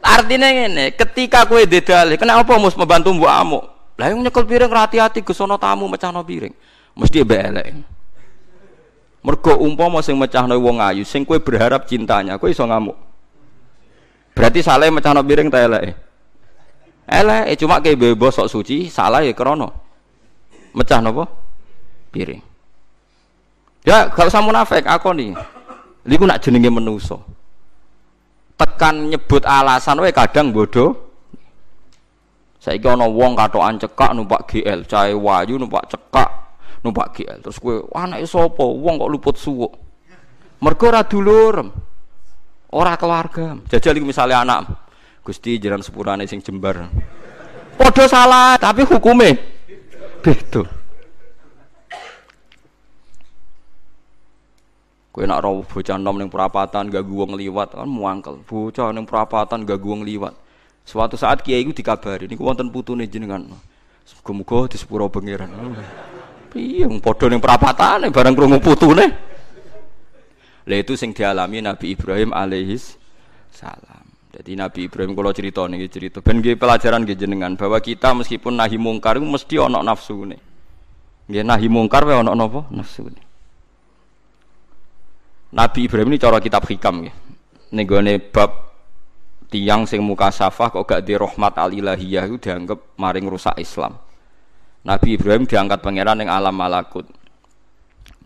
Artinya ngene, ketika kowe dedale, kenapa mus membantu mbok amuk? Lah yang nyekel piring hati-hati ke sono tamu mecahno piring mesti belek. Mergo umpama sing mecahno wong ayu, sing kowe berharap cintanya, kowe iso ngamuk. Berarti salah mecahno piring ta elek. Elek, cuma kayak bebas sok suci, salah ya krono. Mecah? Piring. Ya, gak usah munafik, aku nih. Liku nak jenenge menuso. Tekan nyebut alasan wae kadang bodoh. Saiki ana wong katokan cekak numpak GL, cahe wayu numpak cekak numpak GL terus gue anake sapa? Wong kok luput suwuk. Mergo ora dulur. Ora keluarga. Jajal iku misale anak. Gusti jaran sepurane sing jembar. Padha salah tapi hukume beda Kowe nak rawuh bocah nom ning perapatan gak wong liwat kan muangkel. Bocah ning perapatan gak wong liwat. Suatu saat kiai iku dikabari niku wonten putune jenengan. Muga-muga di sepuro pangeran. Iya, padha ning perapatane barang krungu putune. Lah itu sing dialami Nabi Ibrahim alaihis salam. Jadi Nabi Ibrahim kalau cerita nih cerita, ben pelajaran nggih jenengan bahwa kita meskipun nahi mungkar itu mesti ono nafsu nih. Nggih nahi mungkar wae ono napa nafsu nih. Nabi Ibrahim ini cara kitab hikam nggih. Ning bab tiang sing muka safah kok gak di rahmat al ilahiyah itu dianggap maring rusak Islam. Nabi Ibrahim diangkat pangeran yang alam malakut.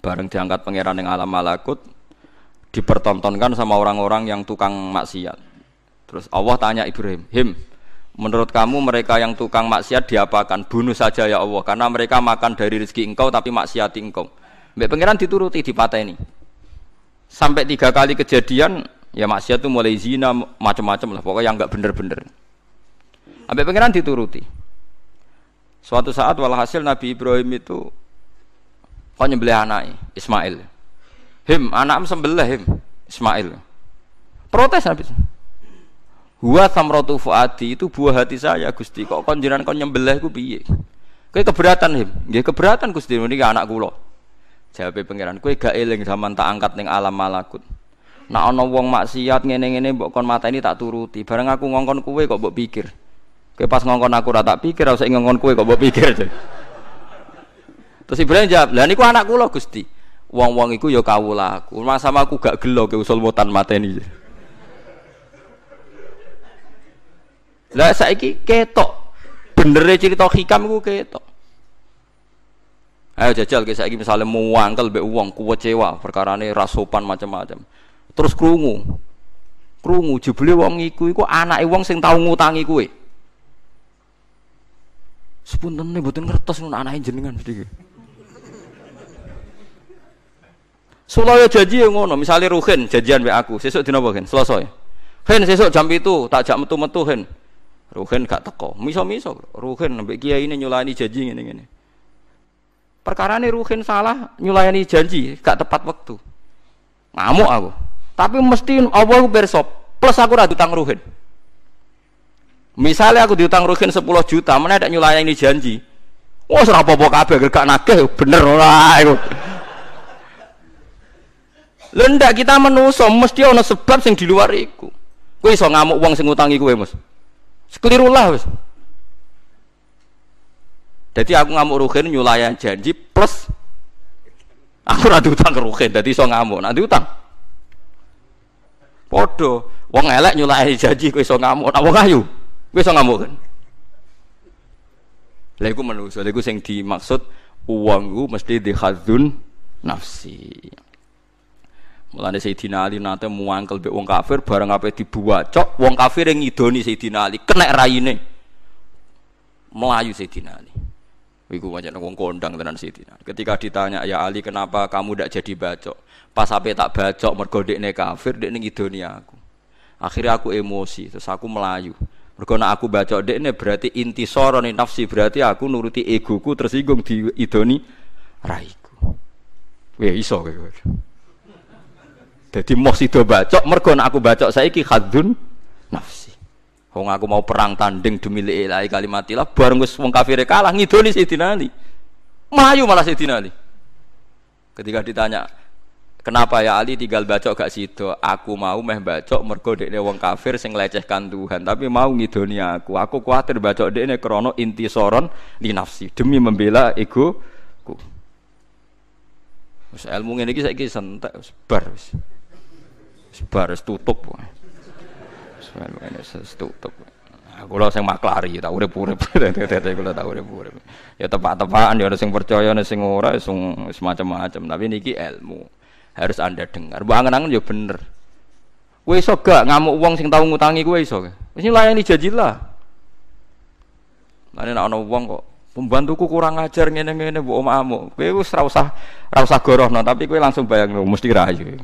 Bareng diangkat pangeran yang alam malakut, dipertontonkan sama orang-orang yang tukang maksiat. Terus Allah tanya Ibrahim, Him, menurut kamu mereka yang tukang maksiat diapakan? Bunuh saja ya Allah, karena mereka makan dari rezeki engkau tapi maksiati engkau. Mbak pangeran dituruti di ini. Sampai tiga kali kejadian, ya maksiat itu mulai zina macam-macam lah, pokoknya yang nggak bener-bener. Sampai pangeran dituruti. Suatu saat walhasil Nabi Ibrahim itu kok nyembelih anaknya Ismail. Him, anak sembelih him Ismail. Protes Nabi. Huwa samratu fuadi itu buah hati saya Gusti. Kok kon jenengan kon nyembelih ku piye? Kowe keberatan him. Nggih keberatan Gusti niki anak kula. Jawabe pangeran, kowe gak eling zaman tak angkat ning alam malakut. Nak ana wong maksiat ngene-ngene mbok kon mateni tak turuti. Bareng aku ngongkon kowe kok mbok pikir. Kowe pas ngongkon aku ora tak pikir, usah ngongkon kowe kok mbok pikir. Terus Ibrahim jawab, "Lah niku anak kula Gusti." Wong-wong iku ya kawula aku. Mas sama aku gak gelo ke usul mutan mateni. Lah saiki ketok. Bener cerita hikam iku ketok. Ayo jajal ke saiki misalnya mau angkel be uang kecewa perkara ini rasopan macam-macam. Terus krungu. Krungu jebule wong iku iku anake wong sing tau ngutangi kowe. Sepunten nih buatin ngertos nun anaknya jenengan sedikit. Sulaya janji yang ngono, misalnya Ruhin janjian be aku, sesuk dina apa Hen? Selasa ya. Hen sesuk jam itu tak jak metu-metu Hen. Ruhin gak teko. Miso-miso Ruhin mbek kiai ini nyulani janji ngene-ngene. Perkara ini Ruhin salah nyulayani janji, gak tepat waktu. Ngamuk aku. Tapi mesti Allah aku bersop. Plus aku rada utang Ruhin. Misalnya aku diutang Ruhin 10 juta, mana ada nyulayani janji. Wah, oh, apa-apa kabeh gak nagih bener ora iku. Lho ndak kita menuso mesti ana sebab sing di luar iku. Kowe iso ngamuk wong sing Mas. Sekeliru lah. Jadi aku ngamuk rugen nyulayan janji plus aku ora utang ke dadi iso ngamuk. Nanti utang. Podo, wong elek nyulayan janji kowe iso ngamuk, nak wong ayu kowe iso ngamuk kan. Manusa, lha iku sing dimaksud uangku mesti dihadzun nafsi. Mulane Sayyidina Ali nate muangkel mbek wong kafir bareng ape dibuacok, wong kafir yang ngidoni Sayyidina Ali, kena raine. Melayu Sayyidina Ali. Iku wajan wong kondang tenan Sayyidina. Ketika ditanya, "Ya Ali, kenapa kamu tidak jadi bacok?" Pas ape tak bacok mergo dekne kafir, dekne ngidoni aku. Akhirnya aku emosi, terus aku melayu. Mergo aku bacok dekne berarti inti sorone nafsi, berarti aku nuruti egoku tersinggung di idoni raiku. Weh iso. Jadi mau sido bacok, mergo aku bacok saiki khadun nafsi. Wong aku mau perang tanding demi ilahi kalimatilah bareng wis wong kafir kalah ngidoni Sayyidina Ali. Melayu malah Sayyidina Ali. Ketika ditanya, Kenapa ya Ali tinggal bacok gak sido? Aku mau meh bacok mergo dekne wong kafir sing lecehkan Tuhan, tapi mau ngidoni aku. Aku kuatir bacok dekne krono inti soron di nafsi demi membela ego. Wis ilmu ngene iki saiki sentek bar wis. Sebar tutup. Sebar tutup. Kula sing maklari tak urip-urip. Kula tak urip-urip. Ya tepak-tepakan ya ada sing percaya ada sing ora sing semacam-macam, tapi niki ilmu. Harus Anda dengar. Mbok angen-angen ya bener. Kowe iso gak ngamuk wong sing tau ngutangi kowe iso. Wis layani janjilah. Lah nek ana wong kok pembantuku kurang ajar ngene-ngene mbok omahmu. Kowe wis ora usah ora usah gorohno, tapi kowe langsung bayang mesti rayu.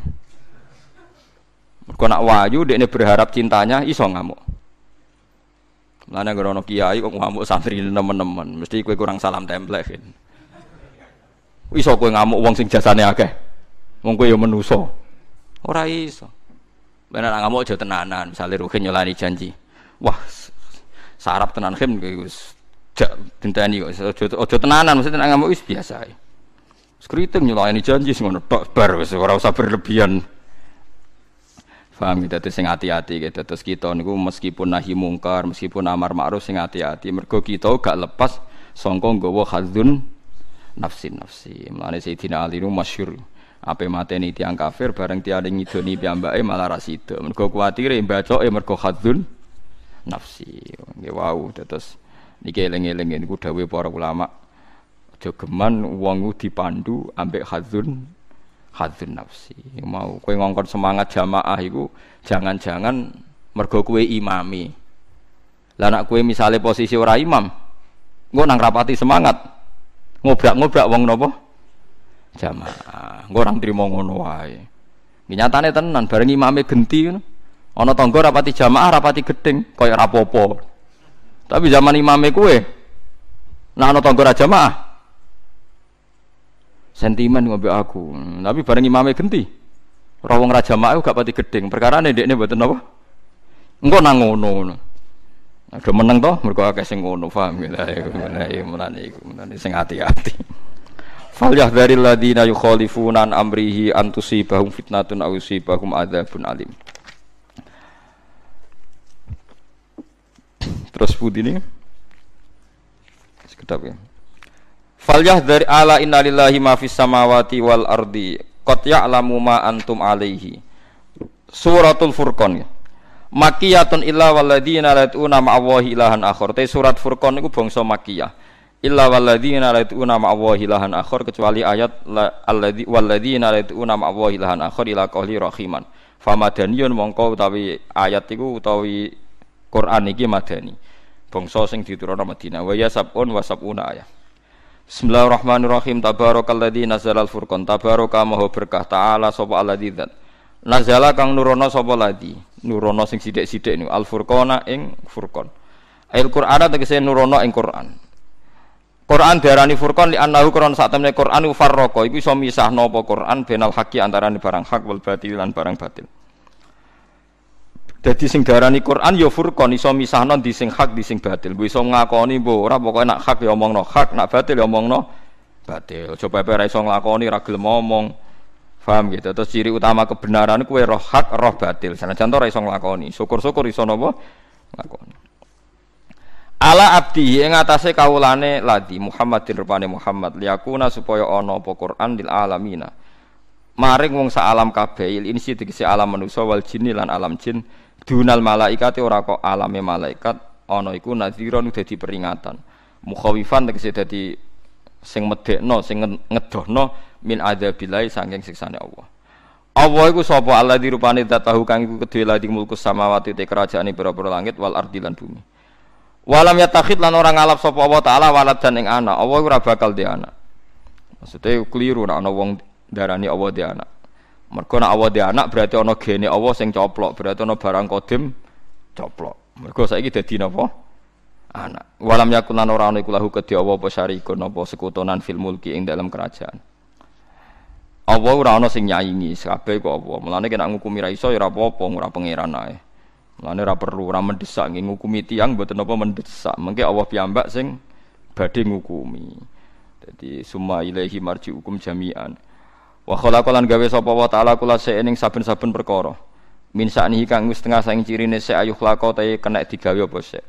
Mergo nak wayu dekne berharap cintanya iso ngamuk. Lane ngono kiai kok ngamuk santri nemen-nemen, mesti kowe kurang salam template. Kan. Iso kowe ngamuk wong sing jasane akeh. Wong kowe ya menusa. Ora iso. Bener ngamuk aja tenanan, misale ruhin nyolani janji. Wah, sarap tenan khim wis jak dinteni kok aja tenanan mesti tenan ngamuk wis biasa. Skriting nyolani janji ngono tok bar usah berlebihan. Paham gitu, sing hati-hati gitu. Terus kita niku meskipun nahi mungkar, meskipun amar ma'ruf sing hati-hati. Mergo kita gak lepas sangka nggawa hadzun nafsi nafsi. Mulane Sayyidina Ali niku masyhur. Ape mateni tiang kafir bareng tiang ngidoni piyambake malah ra sida. Mergo kuwatire bacoke mergo hadzun nafsi. Nggih wau terus niki eling-eling niku dawuh para ulama. Aja geman wong dipandu ambek hadzun hadzun nafsi. Mau kowe ngongkon semangat jamaah iku jangan-jangan mergo kowe imami. Lah nek kowe misale posisi ora imam, engko nang rapati semangat. Ngobrak-ngobrak wong napa? Jamaah. Engko ora trimo ngono wae. Nyatane tenan bareng imame genti ngono. Ana tangga rapati jamaah, rapati gedeng, kaya rapopo. Tapi zaman imame kowe, nah ana tangga jamaah, sentimen ngombe aku. Tapi bareng imame genti. Rawong raja mak gak pati gedeng. Perkara ini dekne mboten apa? Engko nang ngono. Ada menang toh mergo akeh sing ngono, paham ya. Mulane mulane iku mulane sing hati-hati. Fal yahdharil ladina yukhalifuna amrihi an tusibahum fitnatun aw yusibahum adzabun alim. Terus budi ini sekedap ya. Falyah dari ala innalillahi ma fis samawati wal ardi qad ya'lamu ma antum alaihi. Suratul Furqan ya. Makiyatun illa walladzina la yatuna ma'allahi ilahan akhar. Te surat Furqan niku bangsa makiyah. Illa walladzina la yatuna ma'allahi ilahan akhar kecuali ayat alladzi walladzina la yatuna ma'allahi ilahan akhar ila qawli rahiman. Famadaniyun mongko utawi ayat iku utawi Quran iki madani. Bangsa sing diturunna Madinah wa ya sabun wa sabuna ayat. Bismillahirrahmanirrahim. Tabarakalladzi nazalal furqan. Tabaraka maha berkah ta'ala sapa alladzi dzat. Nazala kang nurono sapa ladi. Nurono sing sithik-sithik niku al furqana ing furqan. Al Qur'ana tegese nurono ing Qur'an. Quran diarani furqan li annahu Quran sak temne Quran farraqa iku iso misahno apa Quran benal haqi antarané barang hak wal batil barang batil. Dadi sing diarani Quran ya furqan iso misahno di sing hak di sing batil. Bu iso ngakoni mbok ora pokoke nak hak ya omongno hak, nak batil ya omongno batil. Coba ora iso nglakoni ra gelem ngomong. Paham gitu. Terus ciri utama kebenaran kuwe roh hak, roh batil. Sanajan ora iso nglakoni. Syukur-syukur iso napa? Nglakoni. Ala abdi ing atase kawulane ladi Muhammadin rupane Muhammad liyakuna supaya ana apa Quran lil alamina. Maring wong sak alam kabeh sih tegese alam manusa wal jinni lan alam jin dunal malaikati ora kok alame malaikat ana iku nadhiron dadi peringatan. Mukhawifan tegese dadi sing medekno sing ngedohno min adzabilai saking siksane Allah. Allah iku sapa Allah dirupane tahu kang iku kedhe ladi mulku samawati te kerajaane pira-pira langit wal ardi lan bumi. Walam yatakhid lan orang ngalap sapa Allah taala walad dan ing anak. Allah ora bakal di anak. Maksudnya keliru nek ana wong darani Allah di anak. Mergo nek Allah di anak berarti ana gene Allah sing coplok, berarti ana barang kodim coplok. Mergo saiki dadi napa? Anak. Walam yakun lan ora ana iku lahu kedhi Allah apa syarikun apa sekutonan fil mulki ing dalam kerajaan. Allah ora ana sing nyaingi, kabeh kok apa. Mulane kena ngukumi ra iso ya ora apa-apa, ora pangeran ae. Mulane ora perlu ora mendesak ngukumi tiyang mboten napa mendesak. Mengke Allah piyambak sing badhe ngukumi. Dadi summa ilaihi hukum jami'an. Wa khalaqalan gawe sapa wa ta'ala kula ing saben-saben perkara. Min saknihi kang wis tengah saing cirine se ayuh lako ta kena digawe apa sik.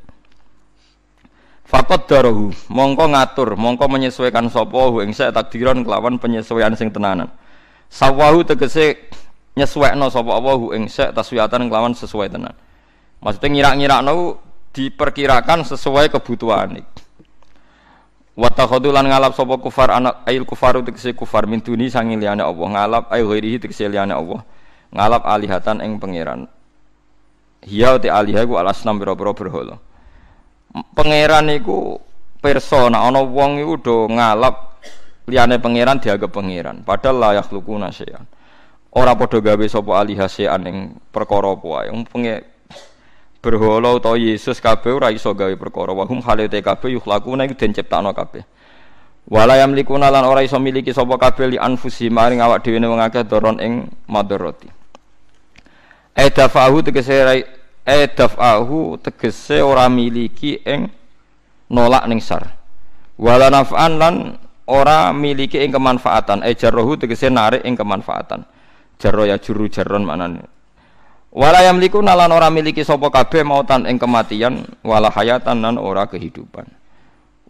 Fakot darohu, mongko ngatur, mongko menyesuaikan sapa ing sek takdiran kelawan penyesuaian sing tenanan. Sawahu tegese nyesuaikno sapa Allah ing sek taswiatan kelawan sesuai tenan. Maksudnya ngira-ngira nau diperkirakan sesuai kebutuhan. Watakhadu lan ngalap sapa kufar anak ail kufar tegese kufar min duni sangi liyane Allah. Ngalap ail ghairihi tegese liyane Allah. Ngalap alihatan ing pangeran. Hiya te alihah ku alasnam pira-pira berhala. Pangeran iku persona ana wong iku do ngalap liyane pangeran dianggap pangeran. Padahal la yakhluquna syai'an. Ora padha gawe sapa alihah syai'an ing perkara apa wae berhala utawa Yesus kabeh ora iso gawe perkara. Wa hum halate kabeh yukhlaquna iku den ciptakno kabeh. Wala yamlikuna lan ora iso miliki sapa kabeh li anfusi maring awak dhewe wong akeh doron ing madarati edafahu tegese edafahu tegese ora miliki ing nolak ning sar. Wala naf'an lan ora miliki ing kemanfaatan. Ejarrohu tegese narik ing kemanfaatan. Jarro ya juru jarron manane Wala yamliku nalan ora miliki sapa kabeh mautan ing kematian wala hayatan nan ora kehidupan.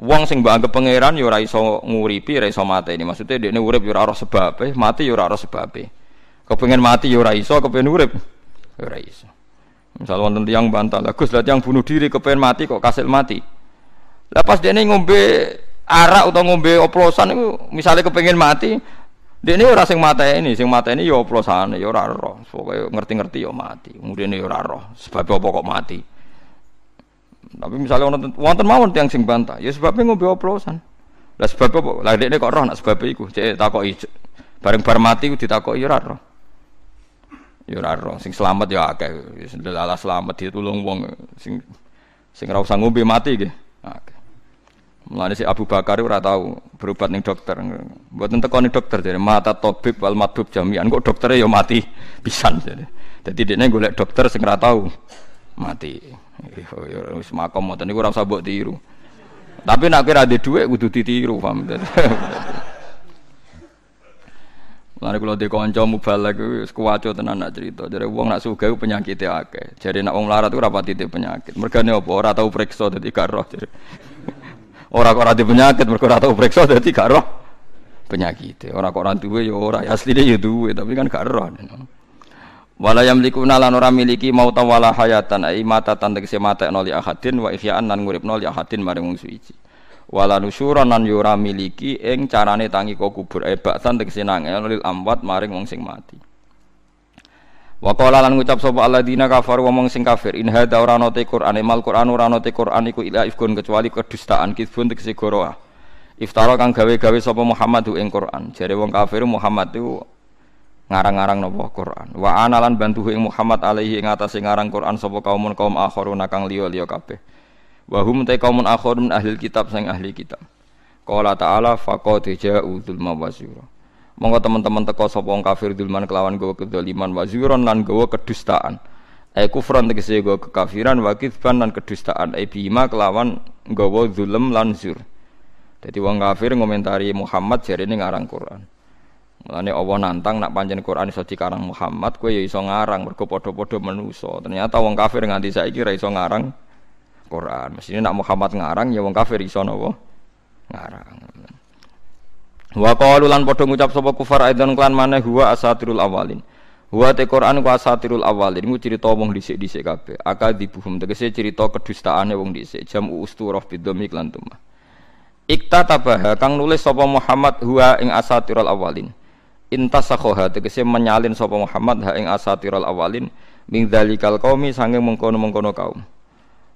Wong sing mbok anggap pangeran ya ora iso nguripi, ora iso. Ini maksudnya dekne urip ya ora sebabe, mati ya ora sebabe. Kepengen mati ya ora iso, kepengen urip ya ora iso. Misal wonten tiyang bantah, lah Gus, yang bunuh diri kepengen mati kok kasil mati. Lah pas dekne ngombe arak atau ngombe oplosan itu misalnya kepengen mati, ini ora sing ini, sing ini ya oplosane, ya ora roh. Pokoke ngerti-ngerti ya mati. Kemudian ya ora roh. Sebab apa kok mati? Tapi misalnya wonten wonten mawon tiyang sing bantah, ya sebabnya ngombe oplosan. Lah sebab apa? Lah dekne kok roh nak sebab iku. Cek takoki bareng bar mati ditakoki ora roh. Ya ora roh. Sing selamat ya akeh. Wis selamat ditulung wong sing sing ora ngombe mati nggih. Akeh. Mulane si Abu Bakar ora tahu berobat ning dokter. Mboten tekoni dokter jadi mata tabib wal madhub jami'an kok dokternya ya mati pisan jadi. Dadi dekne golek dokter sing ora tahu mati. Ya wis makom ngoten niku ora usah mbok tiru. Tapi nek kira ada dhuwit kudu ditiru, paham. Mulane kula de kanca mubalak wis kuwaco tenan nak cerita. Jare wong nak sugih penyakite akeh. Jare nak wong larat ora pati penyakit. Mergane apa ora tau periksa dadi gak roh. Ora kok ora di penyakit mergo ora tau periksa dadi gak roh penyakit. Ora kok ora duwe ya ora, ya asline ya duwe tapi kan gak roh. Wala yamlikuna lan ora miliki mauta wala hayatan ai mata tan tegese matekno li ahadin wa ihya'an lan nguripno li ahadin maring wong suci. Wala nusyuran lan yo ora miliki ing carane tangi kok kubur e baksan tegese nangel lil amwat maring wong sing mati. Wa qala lan ngucap sapa alladzina kafaru wong sing kafir in hadza ora ana te Qur'an mal Qur'an ora ana te Qur'an iku ila ifkun kecuali kedustaan kizbun tegese goroah. Iftara kang gawe-gawe sapa Muhammad ing Quran. Jare wong kafir Muhammad itu ngarang-ngarang napa Quran. Wa analan bantu ing Muhammad alaihi ing atase ngarang Quran sapa kaumun kaum akharuna kang liya-liya kabeh. Wa hum ta kaumun akharun ahli kitab sing ahli kitab. Qala ta'ala faqad ja'u dzulma wa zura. Monggo teman-teman teko sapa wong kafir dzulman kelawan gawa kedzaliman wa zuron lan gawa kedustaan. Ai kufran tegese gawa kekafiran wa kitsban lan kedustaan. Ai bima kelawan gawa zulm lan zur. Jadi wong kafir ngomentari Muhammad jari ini ngarang Quran. Mulane Allah nantang nak pancen Quran iso dikarang Muhammad, kowe ya iso ngarang mergo padha-padha manusa. Ternyata wong kafir nganti saiki ra iso ngarang Quran. Mestine nak Muhammad ngarang ya wong kafir iso napa? Ngarang. Wa qalu lan padha ngucap sapa kufar aidan klan maneh huwa asatirul awalin. Huwa te Quran ku asatirul awalin iku cerita wong dhisik-dhisik kabeh. Akadibuhum tegese cerita kedustaane wong dhisik. Jam usturah bidzami lan tumah. Iktatabaha kang nulis sapa Muhammad huwa ing asatirul awalin. Intasakhoha tegese menyalin sapa Muhammad ha ing asatirul awalin min dzalikal qaumi sange mengkono-mengkono kaum.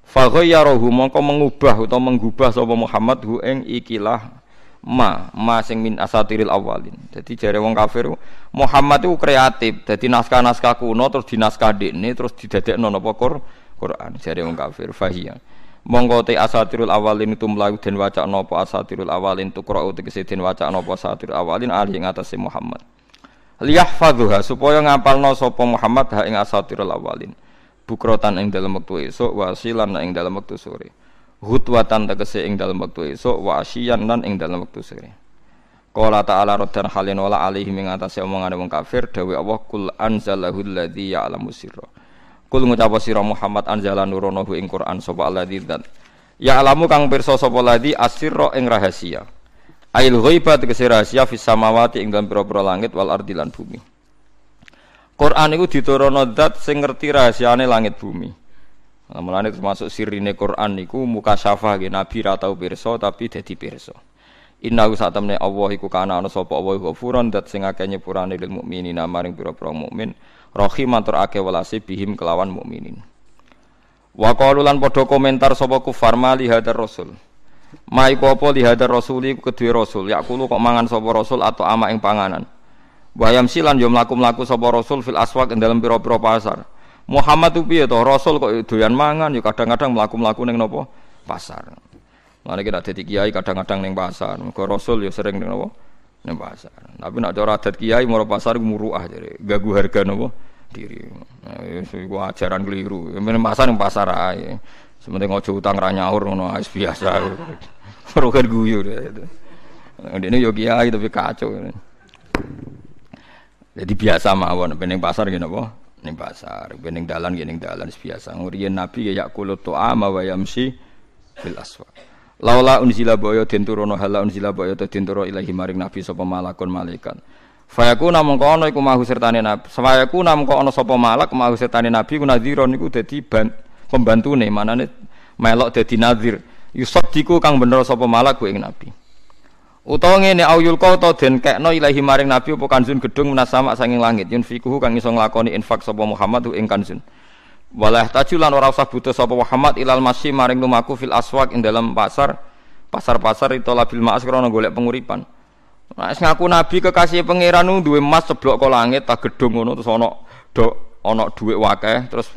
Fa ghayyarahu mongko mengubah utawa menggubah sapa Muhammad hu ing ikilah ma ma sing min asatiril awalin. Jadi jare wong kafir Muhammad itu kreatif. Jadi naskah-naskah kuno terus dinaskah dekne terus didadekno napa Quran. Jare wong kafir fahiyah mongko te asatirul awalin itu mlayu den waca napa asatirul awalin tuqra'u tegese den waca napa asatirul awalin ali ing atase Muhammad liyahfadhuha supaya ngapalno sapa Muhammad ha ing asatirul awalin bukrotan ing dalam wektu esuk wasilan ing dalam wektu sore hutwatan tegese ing dalam wektu esuk wa asyian lan ing dalam wektu sore Qala ta'ala raddan halin wala alaihi ing atase omongane wong kafir dawe Allah kul anzalahu alladzi ya'lamu sirra Kul ngucap sira Muhammad anzala nuronahu ing Quran sapa alladzi dan Ya alamu kang pirsa sapa ladzi asirra ing rahasia. Ail ghaibat tegese rahasia fis samawati ing dalem pira-pira langit wal ardi lan bumi. Quran iku diturono zat sing ngerti rahasiane langit bumi. Mulane termasuk sirine Quran niku muka syafa nggih nabi ra pirsa tapi dadi pirsa. Inna sak temne Allah iku kana ana sapa Allah ghafuran dat sing akeh nyepurane lil mukminina maring pira-pira mukmin Rahim matur akeh welase bihim kelawan mukminin. Wa qalu lan padha komentar sapa kufar mali hadar rasul. Ma iku apa li hadar rasuli kedue rasul yakulu kok mangan sapa rasul atau ama ing panganan. Bayam silan yo mlaku-mlaku sapa rasul fil aswaq ing dalem pira-pira pasar. Muhammad tu piye to rasul kok doyan mangan yo kadang-kadang mlaku-mlaku ning napa pasar. Lan kita dadi kiai kadang-kadang ning pasar. Mergo rasul yo sering ning napa ning pasar. Tapi nak cara adat kiai moro pasar muruah jadi gagu harga nopo diri. Nah, iku ajaran keliru. Men pasar ning pasar ae. Sementing ojo utang ra nyaur ngono wis biasa. Rokan guyu itu. Ini yo kiai tapi kacau. Jadi biasa mawon pening pasar gini apa? Ning pasar, pening dalan gini dalan biasa. Nguriyen Nabi ya yakulut tu'ama wa yamsi fil aswaq. Laula unzila baya den turono hala unzila baya den turo ilahi maring nabi sapa malakun malaikat. Fayaku namung kono iku mahu sertane nabi. Fayaku namung kono sapa malak mahu sertane nabi ku nadhiron niku dadi pembantune manane melok dadi nadhir. Yusaddiku kang bener sapa malak ku ing nabi. Utawa ngene auyul kau to den kekno ilahi maring nabi apa kanjun gedung menasama sanging langit yunfikuhu kang iso nglakoni infak sapa Muhammad ing kanjun. Walah tajulan ora usah butuh sapa Muhammad ilal masih maring lumaku fil aswak ing dalam pasar. Pasar-pasar itu labil ma'as krana golek penguripan. Nah, ngaku nabi kekasih pangeran nu duwe emas seblok ke langit tak gedung ngono terus ana do ana dhuwit wakeh terus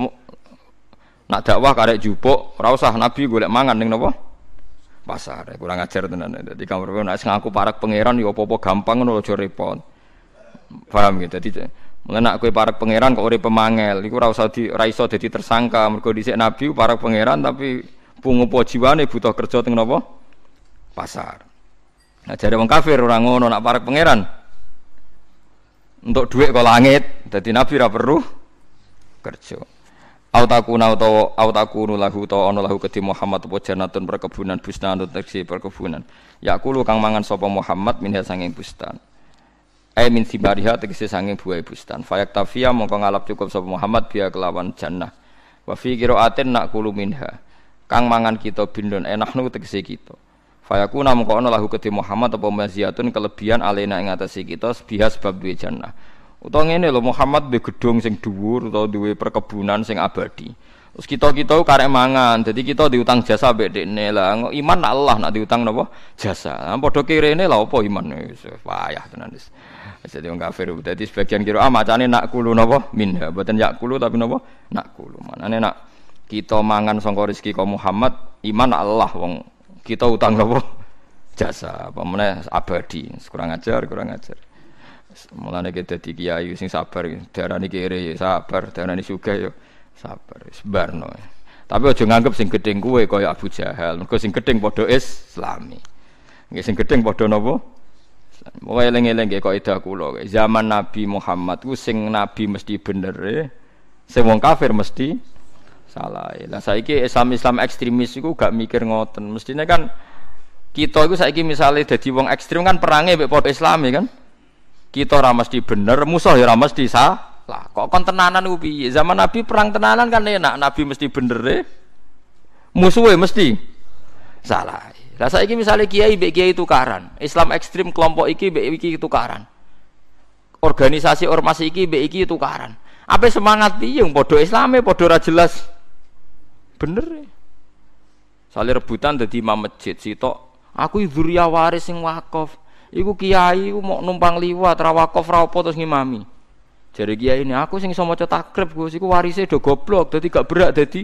nak dakwah karek jupuk ora usah nabi golek mangan ning napa? Pasar. Kurang ajar tenan. Dadi kamar nek ngaku parak pangeran ya apa-apa gampang ngono aja repot. Paham gitu. Dadi Mulane nek kowe parek pangeran kok urip pemangel, iku ora di ora iso dadi tersangka. Mergo dhisik nabi parek pangeran tapi pungupo jiwane butuh kerja teng napa? Pasar. Nah jare wong kafir ora ngono nak parek pangeran. Untuk duit kok langit, dadi nabi ora perlu kerja. Autakuna utawa autakunu lahu utawa ana lahu kedhi Muhammad apa janatun perkebunan bustan utawa perkebunan. Yakulu kang mangan sapa Muhammad minha sanging bustan. Ai min sibariha tegese sanging buah bustan. Fayak tafia mongko ngalap cukup sapa Muhammad biya kelawan jannah. Wa fi qiraatin nak kulu minha. Kang mangan kita bindun enahnu tegese kita. Fayakuna mongko ana lahu kedhi Muhammad apa maziyatun kelebihan alena ing atase kita biha sebab duwe jannah. Utawa ngene lho Muhammad duwe gedung sing dhuwur utawa duwe perkebunan sing abadi. Terus kita-kita karek mangan, jadi kita diutang jasa mbek dekne lah. Iman Allah nak diutang napa? Jasa. Padha kirene lah apa iman wis payah tenan wis. Jadi wong kafir. Dadi sebagian kira ah macane nak kulu napa? Min. Mboten yak kulu tapi napa? Nak kulu. Manane nak kita mangan sangka rezeki kaum Muhammad, iman Allah wong kita utang napa? Jasa. Apa meneh abadi. Kurang ajar, kurang ajar. Mulane kita dadi kiai sing sabar, darani kere sabar, darani sugih yo sabar wis barno tapi aja nganggep sing gedeng kuwe kaya Abu Jahal. Mergo sing gedeng padha islami. Nggih sing gedeng padha napa? Mau eling-eling kok ida kula. Zaman Nabi Muhammad ku sing nabi mesti bener e sing wong kafir mesti salah lah saiki Islam Islam ekstremis iku gak mikir ngoten. Mestine kan kita itu saiki misalnya jadi wong ekstrim kan perangnya padha Islami kan kita ora mesti bener musuh ya ora mesti sah lah kok kon tenanan ku piye? Zaman Nabi perang tenanan kan enak, Nabi mesti bener e. Musuhe mesti salah. Lah saiki misalnya kiai mbek kiai tukaran, Islam ekstrim kelompok iki mbek iki tukaran. Organisasi ormas iki mbek iki tukaran. Apa semangat piye padha Islame padha ora jelas. Bener e. Sale rebutan dadi imam masjid sitok. Aku dzurriya waris sing wakaf. Iku kiai iku mau numpang liwat ra wakaf ra apa terus ngimami. Jadi kiai ini aku sing iso maca takrib Gus iku warise do goblok dadi gak berak dadi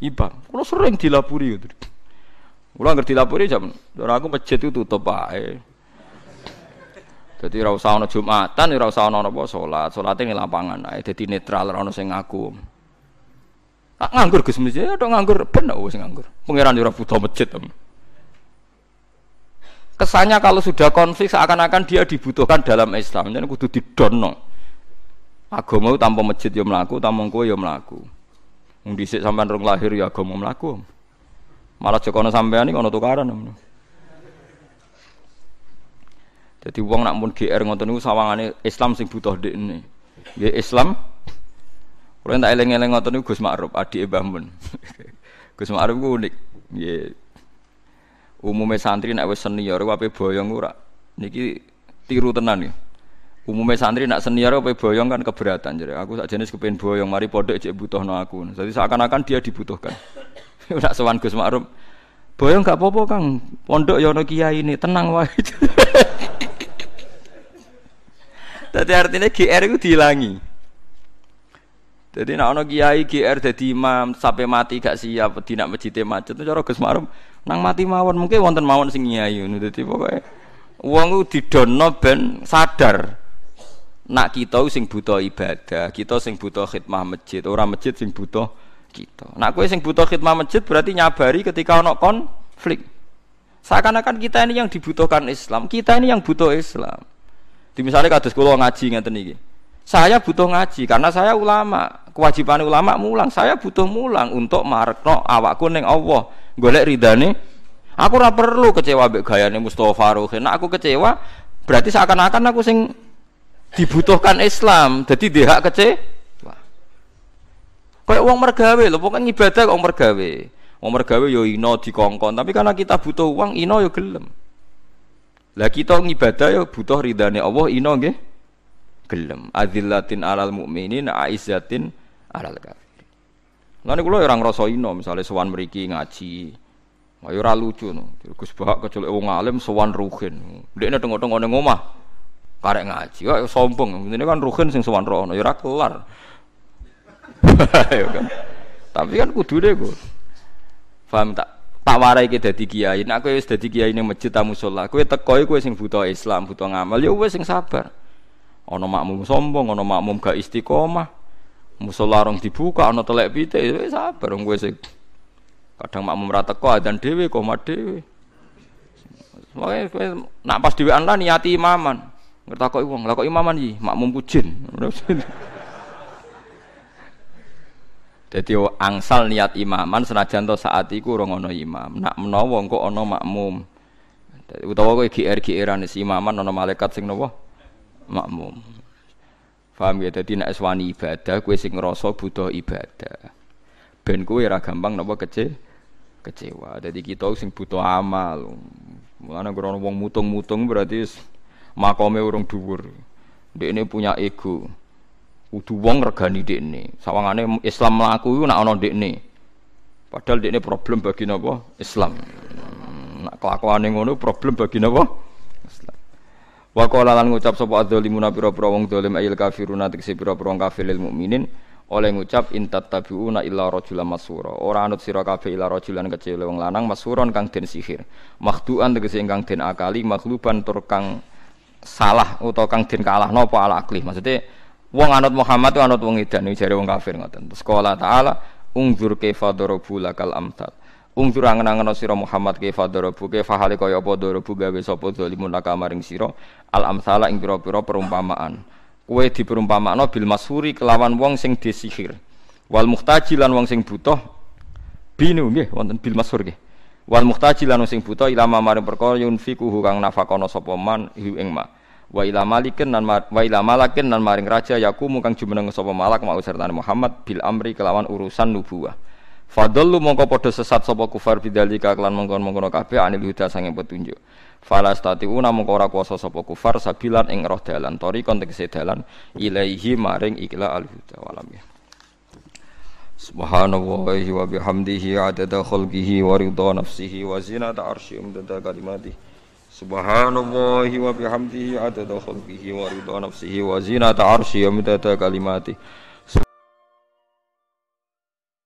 imam. Kulo sering dilapuri gitu. Kulo ngerti dilapuri jam ora aku masjid itu tutup ae. Jadi ora usah ana Jumatan, ora usah ana apa salat. Lapangan ae dadi netral ora ana sing. Tak nganggur Gus masjid, ada nganggur ben wis nganggur. Pangeran ora butuh masjid. Kesannya kalau sudah konflik seakan-akan dia dibutuhkan dalam Islam. Jadi kudu didono. Agama tanpa masjid ya mlaku, tanpa kowe ya mlaku. Wong dhisik sampean rong lahir ya agama mlaku. Malah jokono sampean iki ana tukaran. Jadi wong nak mun GR ngoten niku sawangane Islam sing butuh ndekne. Nggih Islam Kalau tak eleng-eleng ngoten niku Gus Ma'ruf, adike Mbah Mun. Gus Ma'ruf ku unik. Nggih. Umume santri nek wis senior wae boyong ora. Niki tiru tenan ya. Umumnya santri nak senior apa boyong kan keberatan jadi aku tak jenis kepengen boyong mari pondok cek no aku. Jadi seakan-akan dia dibutuhkan. Nak sewan Gus Ma'ruf boyong gak apa-apa Kang. Pondok ya kiai ini tenang wae. Jadi artinya GR itu dihilangi jadi nak ono kiai GR jadi imam sampai mati gak siap tidak masjidnya macet itu cara Gus Ma'ruf nang mati mawon mungkin wonten mawon sing kiai jadi pokoknya uang itu didono ben sadar nak kita sing butuh ibadah, kita sing butuh khidmah masjid, orang masjid sing butuh kita. Nak kowe sing butuh khidmah masjid berarti nyabari ketika ono konflik. Seakan-akan kita ini yang dibutuhkan Islam, kita ini yang butuh Islam. Di misalnya kados kula ngaji ngeten iki. Saya butuh ngaji karena saya ulama. Kewajiban ulama mulang, saya butuh mulang untuk marekno awakku ning Allah. Golek ridane Aku ora perlu kecewa mbek gayane Mustofa Ruhin. Nak aku kecewa berarti seakan-akan aku sing dibutuhkan Islam jadi dia hak kecewa. Kayak uang mergawe loh pokoknya ibadah uang mergawe. Uang mergawe yo ino dikongkon tapi karena kita butuh uang ino yo gelem. Lah kita ngibadah yo butuh ridhani Allah ino nggih? Gelem. Azillatin alal mukminin aizzatin alal kafir Lalu kalau orang rasa ino misalnya sewan meriki ngaji. Ayo ora lucu no. Gus Bahak kecuali wong alim sowan ruhin. Dekne tengok-tengok ning omah karek ngaji. Kok sombong. Ini kan ruhin sing sowan rono ya ora kelar. Ya kan? Tapi kan kudu deh gue paham tak? Tak warai ke dadi kiai. Nek kowe wis dadi kiai ning masjid ta musala kowe teko kowe sing butuh Islam butuh ngamal ya wis sing sabar. Ana makmum sombong ana makmum gak istiqomah musala rong dibuka ana telek pitik ya sabar kowe sing kadang makmum ra teko adzan dhewe koma dhewe Makanya nak pas dhewean lah niati imaman ngertakoki wong lah kok imaman iki makmum kujin Jadi angsal niat imaman senajan to saat iku ora ana imam. Nak menawa engko ana makmum. Utawa kowe GR-GRan si imaman ana malaikat sing napa? Makmum. Paham ya? Dadi nek wani ibadah kowe sing ngrasa butuh ibadah. Ben ora gampang napa kece kecewa. Dadi kita sing butuh amal. Mulane ora wong mutung-mutung berarti makome urung dhuwur. Dekne punya ego. Kudu wong regani dekne. Sawangane Islam mlaku iku nek ana dekne. Padahal ini problem bagi napa? Islam. Nak kelakuan yang ngono problem bagi napa? Wa qala lan ngucap sapa adzalimuna pira-pira wong zalim ayil kafiruna tegese pira-pira wong kafir lil mukminin. Oleh ngucap intat tabiuna illa rajulan masura. Ora anut sira kabeh illa rajulan kecil wong lanang masuron kang den sihir. Makhduan tegese ingkang den akali makhluban tur kang salah utawa kang den kalah napa ala akli maksudnya wong anut Muhammad anut wong edan jare wong kafir ngoten. Qala taala ungzur kaifa darabu lakal amsal ungzur angen-angen sira Muhammad kaifa darabu kaifa hale kaya apa darabu gawe sapa zalimun laka maring sira al amsala ing pira-pira perumpamaan Kue diperumpamakno bil masuri kelawan wong sing disihir. Wal muhtaji lan wong sing butuh binu nggih wonten bil masur nggih. Wal muhtaji lan wong sing butuh ila maring perkara yunfiku kang nafakono sapa man hu ing ma. Wa ila malikin lan wa ila malakin lan maring raja yakumu kang jumeneng sapa malak mau sertane Muhammad bil amri kelawan urusan nubuwah. Fadallu mongko padha sesat sapa kufar bidzalika kelan mongkon-mongkon kabeh anil huda sange petunjuk. Fala statiuna mongko ora kuasa sapa kufar sabilan ing roh dalan tori konteks dalan ilaihi maring ikla al huda walam ya. Subhanallahi wa bihamdihi adada khalqihi wa ridha nafsihi wa zinata arsyi umdada kalimatihi Subhanallahi wa bihamdihi adada khalqihi wa ridha nafsihi wa zinata arsyi umdada